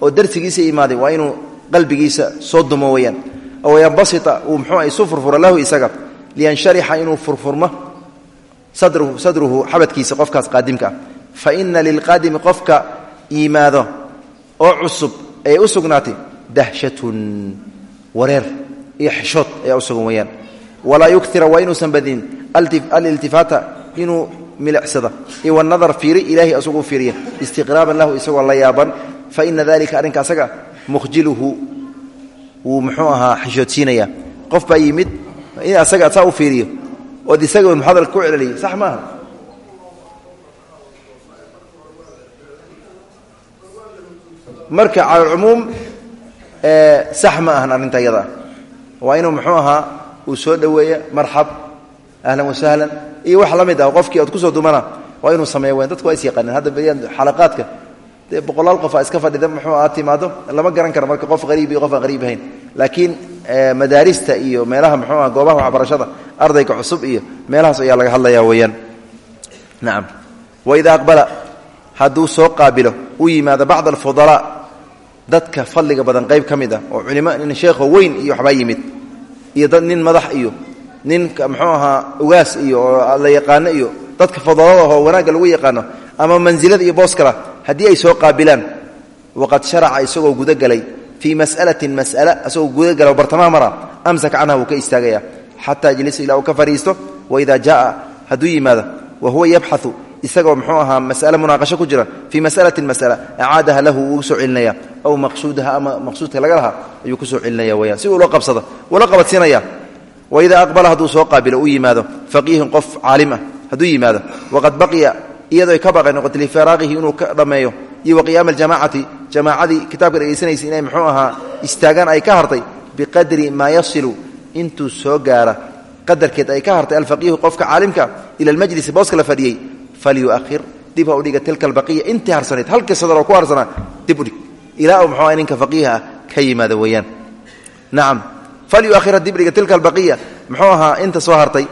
Speaker 1: oo darsigiisa imaaday waa inuu qalbigiisa soo dumo weyaan oo yanbasita uu mxuu isu furfuro lahu isaga liyansharixa inuu furfurmo sadruhu xabadkiisa qofkaas qaadimka ah fa ina lilqaadimi qofka yimaado oo cusub ee u sugnaatay dahshatun wareer iyo xishood ayaa u sugan weyaan walaa badinin aliltifaata inuu milicsada iyo wanadar fiiri ilaahay asaguu fiiriya istiqraaban lahu isagoo la yaaban fa ina dalika arrinka asaga mukhjiluhu wuu muxuu ahaa xishoodsiinaya qof baa yimid in asaga saa u fiiriyo ood isaga un hadalka ku celeliya sax maaha marka cala alcumuum sax ma ahan arrinta iyada waa inuu muxuu ahaa uu soo dhoweeya marxab ahlan wasahlan iyo wax la mid ah qofkii ood ku soo dumana waa inuu sameeya dadku is yaqaaneen hadda beriyan xalaqaadka dee boqolaal qof iska fadhida muxuu ahaa timaado lama garan karo marka qof hariib iyo qof aan ahayn laakiin madaarista iyo meelaha muxuu aha goobaha waxbarashada ardayga cusub iyo meelahaas ayaa laga hadlaya weeyaan nacam waidaa aqbala hadduu soo qaabilo u yimaado bacd alfudalaa dadka fadliga badan qayb ka oo culimo nin sheekho weyn iyo waxbaa iyo dad nin madax iyo nin muxuu ahaa ugaas iyo la yaqaano iyo dadka fadalada oo wanaagga lagu yaqaano ama mansilada iyo booskala haddii ay soo qaabilaan waqad sharaca isagoo gudagelay fii mas'alatin mas'ala isagoo gudagala bartamaha mara amsak canha wuu ka istaagaya xataa jlisa ilaa uu ka fadhiisto waidaa jaaa hadduu wa huwa yabxau isagoo mxuu ahaa mas'ale munaaqasho ku jira fii mas'alatin mas'ala acaadaha lahu wuu aw maqsuudaha ama maqsuudka laga lahaa ayuu ku soo celinaya weyaan si uu loo qabsado wuu la qabadsiinaya waidaa aqbala hadduu soo qaabilo u yimaado faqiihun qof caalim ah hadduu yimaado waqad baqiya iyadoo ay ka baqay noqotay lifiraaqihi inuu ka dhammeeyo iyo wa qiyaama aljamaacati jamaacadii kitaabka dhegaysanaysa inay muxuu ahaa istaagaan ay ka hartay biqadri maa yasilu intuu soo gaara qadarkeed ay ka hartay alfaqiihu qofka caalimka ila almajlisi booska la fadhiyey falyuahir dib ha udhiga tilka albaqiya intii harsanayd halkii sadroo ku harsanaa dib udhig falyuahirha dib dhiga tilka albaqiya. Muxuu ahaa inta soo hartay.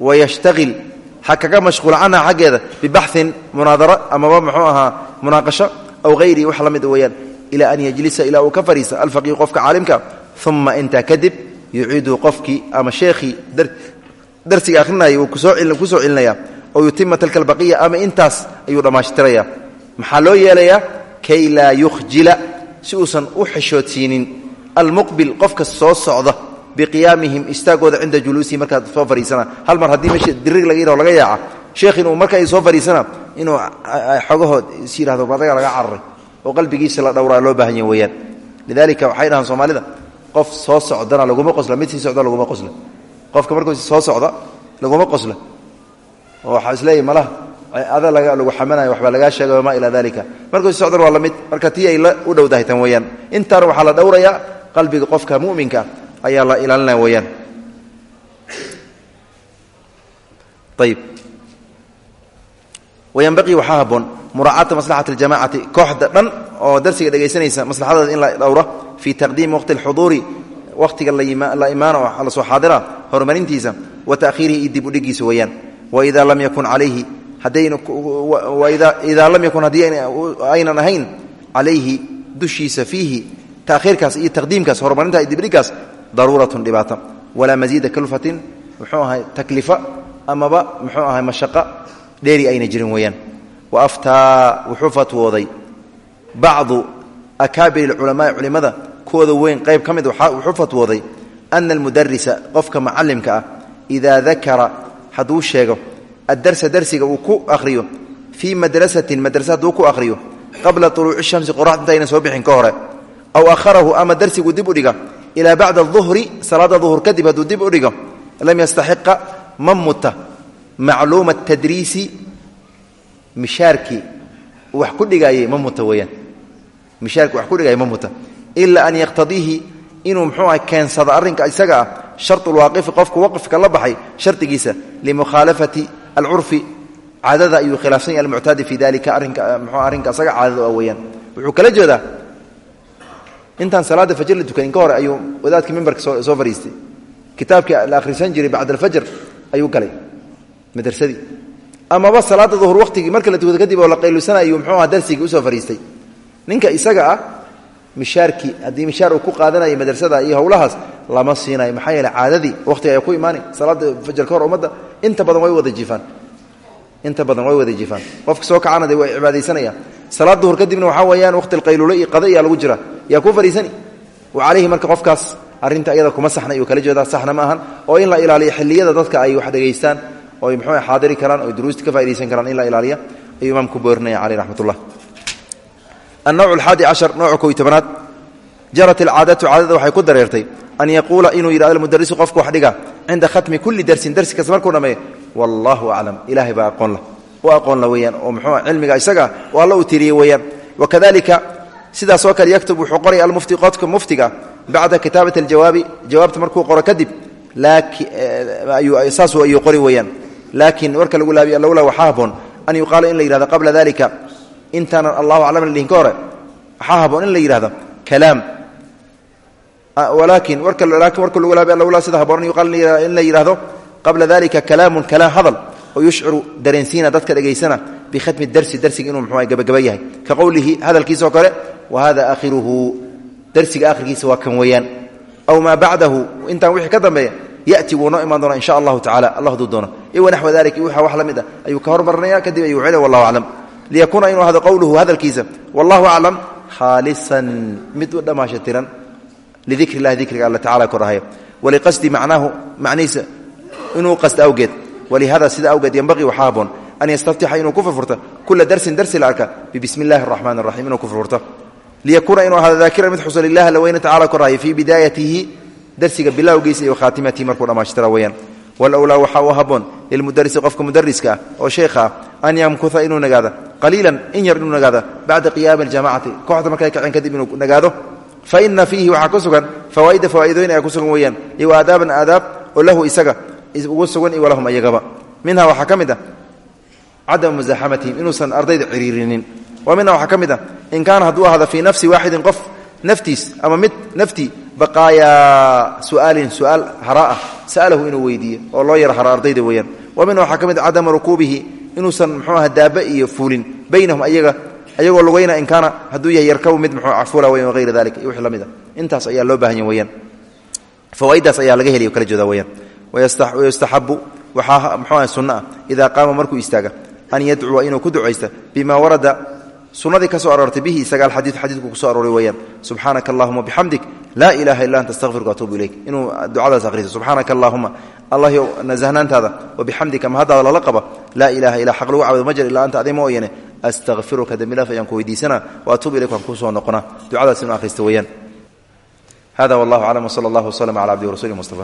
Speaker 1: Wayashtahil ha kaga mashquula canha xaggeeda bibaxin munaadaro amaba muxuu ahaa munaaqasho aw hayrihi wax la mid weeyaan. Ilaa an yajlisa ilaa uu ka fadhiista alfaqiihu qofka caalimka. Uma intaa kadib yuciidu qofkii ama sheekhii darsiga akhrinaya uu ku soo celinaya. Oo yutima tilka albaqiya ama intaas ayuu dhammaashtiraya maxaa loo yeelayaa? Kay laa yukhjila. Si uusan u xishoodsiinin almuqbil qofka soo socda biqiyaamihim istaagooda cinda juluusihi markaad soo fadhiisana hal mar haddii meesha dirig laga yidhaho laga yaaca sheekh inuu marka ay soo fadhiisana inuu xogahood is yidhahdo badaga laga cararay oo qalbigiisa la dhowraa loo baahan yahy weyaan lidalika waxay dhahaan soomaalida qof soo socdana laguma qosla mid sii socda laguma qosla. Qofka markuu soo socda laguma qosla. Oo waxaa isleeyahy malaha ada lagu xamanayo waxbaa lagaa sheegay wamaa ilaa dalika markuu sii socdan waa weeyaan qalbiga qofka mu'minka ayaa la ilaalinaya weyaan ayib wayanbaqii waxaa haboon muraacaata maslaxati aljamacati kooxda dhan oo darsiga dhegaysanaysa maslaxadooda in la dhowro fii taqdiimi waqti alxuduuri waqtiga la imaano oo la soo xaadira horumarintiisa wa ta'khiirihi iyo dib udhigiisa weeyaan. Waidaa lam yakun calayhi idaa lam yakun haddii aynan ahayn calayhi dushiisa fiihi tahiirkaas iyo taqdiimkaas horumarinta iyo dibdhigaas daruuratun dhibaato walaa masiida kalfatin muxuu ahay taklifa amaba muxuu ahay mashaqo dheeri ayna jirin weeyaan. Wa aftaa wuxuu fatwooday bacdu akaabir alculamaai culimmada kuwooda weyn qayb ka mid wuxuu fatwooday ana almudarisa qofka macallimka ah idaa dakara hadduu sheego addarsa darsiga uu ku akhriyo fii madrasatin madrasa hadduu ku akhriyo qabla uluuci shamsi qoraxda intayna soo bixin ka hore aw aharahu ama darsigu dib u dhiga ilaa bacda duhri salaada duhur kadib hadduu dib u dhigo lam yastaxiqa ma muta. Macluuma tadriisi mishaarkii wax ku dhigaayey ma muta weyaan mishaarkii wax ku dhigayay ma muta. Ila an yaqtadiihi inuu mxuu ah keensado arrinka isaga ah sharulwaaqifi qofku waqifka la baxay shardigiisa limukhaalafati alcurfi caadada ayuu khilaafsan yahy almuctaadi fi dalika arrinka asaga caadada weyaan wuxuu kala jeedaa intaan salaada fajr la tukanin ka hore ayuu wadaadkii mimbarka soo fariistay. Kitaabkii la akhrisan jiray bacd alfajr ayuu galay madrasadii amaba salaada duhur waqtigii marka la tukado kadib oo la qaylusanayu mxuu aha darsigii u soo fariistay. Ninka isaga ah mishaarkii haddii mishaar uu ku qaadanayo madrasada iyo howlahaas lama siinayo maxaa yeele caadadii waqtiga ay ku imaanay salaada fajr ka hor ummadda inta badan way wada jiifaan inta badan way wada jifaan qofka soo kacana de way cibaadaysanayaan. Salaad duhur kadibna waxaa weyaan waqti alqayluulo iyo qada iya lagu jira yaa kuu fadhiisani? Alayhi marka qofkaas arinta iyada kuma saxna ayuu kala jeedaa saxna ma ahan. Oo in la ilaaliyo xiliyada dadka ay wax dhegaystaan oy mxuu ah xaadiri karaan oy duruusta ka faa'idaysan karaan in la ilaaliya ayuu imaamku boorinaya caleyh raxmatullah. Annawc axaadi cashar nooca koy tobanaad jarat alcaadatu caadada waxay ku dareertay an yaquula inuu yidhahdo almudarisu qofku wax dhiga cinda khatmi kulli darsin darsi kasta markuu dhameeyo wallahu aclam ilaahay baa aqoon la u aqoon la weeyaan. Oo muxuu cilmiga isaga alla u tiriyey weeyaan. Wakadalika sidaas oo kale yaktub wuxuu almufti qodka muftiga bacda kitaabati aljawaabi. Jawaabta markuu qoro kadib saasuu ayuu qori weeyaan. Laakiin warka lagu laabiy lowla waxaa haboon an yuqaala in la yihahdo qabla dalika intaanan allahu aclam la dhihin ka hore waxaa in la yidhahdo kalaam. Walaakin warka laakin warka lagu laabiy lowla sida haboon in la qabla dalika kalaamun kalaam hadal oo yushciru dareensiina dadka dhegaysana bikhatmi darsi darsiga inuu muxuu gabagaba yahay. Ka qowlihi hadalkiisao kale wa hada aakhiruhu darsiga akhirkiisa waa kan weeyaan. Aw maa bacdahu intaan wixii ka dambeeya yati wuu noo imaan doona in sha allahu tacala allah haduu doono. Iyo wanaxwa dalik waxa wax la mid ah ayuu ka hormarinaya kadib ayuu celaya wallahu aclam. Liyakuuna inuu ahdo qowluhu hadalkiisa wallahu aclam khaalisan mid u dhammaasha tiran. Lidikri illahi dikriga alla tacala korahaya waliqasdi macnaahu macnihiisa inuu qasdo awgeed. Walihada sida awgeed yembaqii waxaa haboon an yastaftixa inuu ku furfurto. Kula darsin darsi la arka. Bibismi illahi araxmaan araxiim inuu ku furfurto. Liyakuuna inuu ahdo daakiran mid xuso lilah alla weyne tacala korahaya fii bidaayatihi. Darsiga bilowgiisa iyo khaatimatihi markuu dhammaashtira weeyaan. Walowlaa waxaa u haboon lilmudarisi qofka mudariska ah oo sheekha ah an yamkuha inuu nagaado. Qaliilan in yar inuu nagaado. Bacda qiyaami aljamacati kooxda markay kaceen kadib inuu nagaado. Fa ina fiihi waxaa ku sugan fawaa'ida fawaaidooyin ayaa ku sugan weeyaan. Iyo aadaaban aadaab oo lahu isaga ugu sugan iyo walahum ayagaba. Minha waxaa ka mid ah cadamu musaaxamatihim inuusan ardayda wa minha waxaa ka ah in kaana hadduu ahado fii nafsi waaxidin qof naftiis ama mid naftii baqaayaa su'aalin su'aal haraa ah sa'alahu inuu weydiiyo oo loo yaro hara ardayda wa minha waxaa ka mid ah cadamu rukuubihi inuusan muxuu iyo fuulin. Baynahum ayaga ayagoo lugayna in kaana hadduu yahay yarkabu mid muxuu cafula weyan wahayra dalika iyo wixii intaas ayaa loo baahan yahy weyaan fawaaiddaas ayaa laga heliy o kala jeeda weyaan wayustaxabu waxaa muxuu aha sunno ah idaa qaama markuu istaaga an yadcuwa inuu ku ducaysta bima warada sunadii ka soo aroortay bihi isaga alxadiiu xadiidku ku so arooray weeyaan subxaanaka allahuma bixamdik laa ilaaha illa anta astaqfiruka atuubu ilayk inuu ducadaas akhriso subxaanaka allahuma allahyow nasahnaantaada wabixamdika mahaddaada lala qaba laa ilaha ilaa xaq lagu caabudo ma jir illaa anta aday mooyane astaqfiruka dembilaaf ayaan ku weydiisanaa wa atuubu ilayk waan kuu soo noqonaa ducadaas inuu akhristo weeyaan hada wallahu aclam wsala allah wslm cala abdihi warasuli mustafa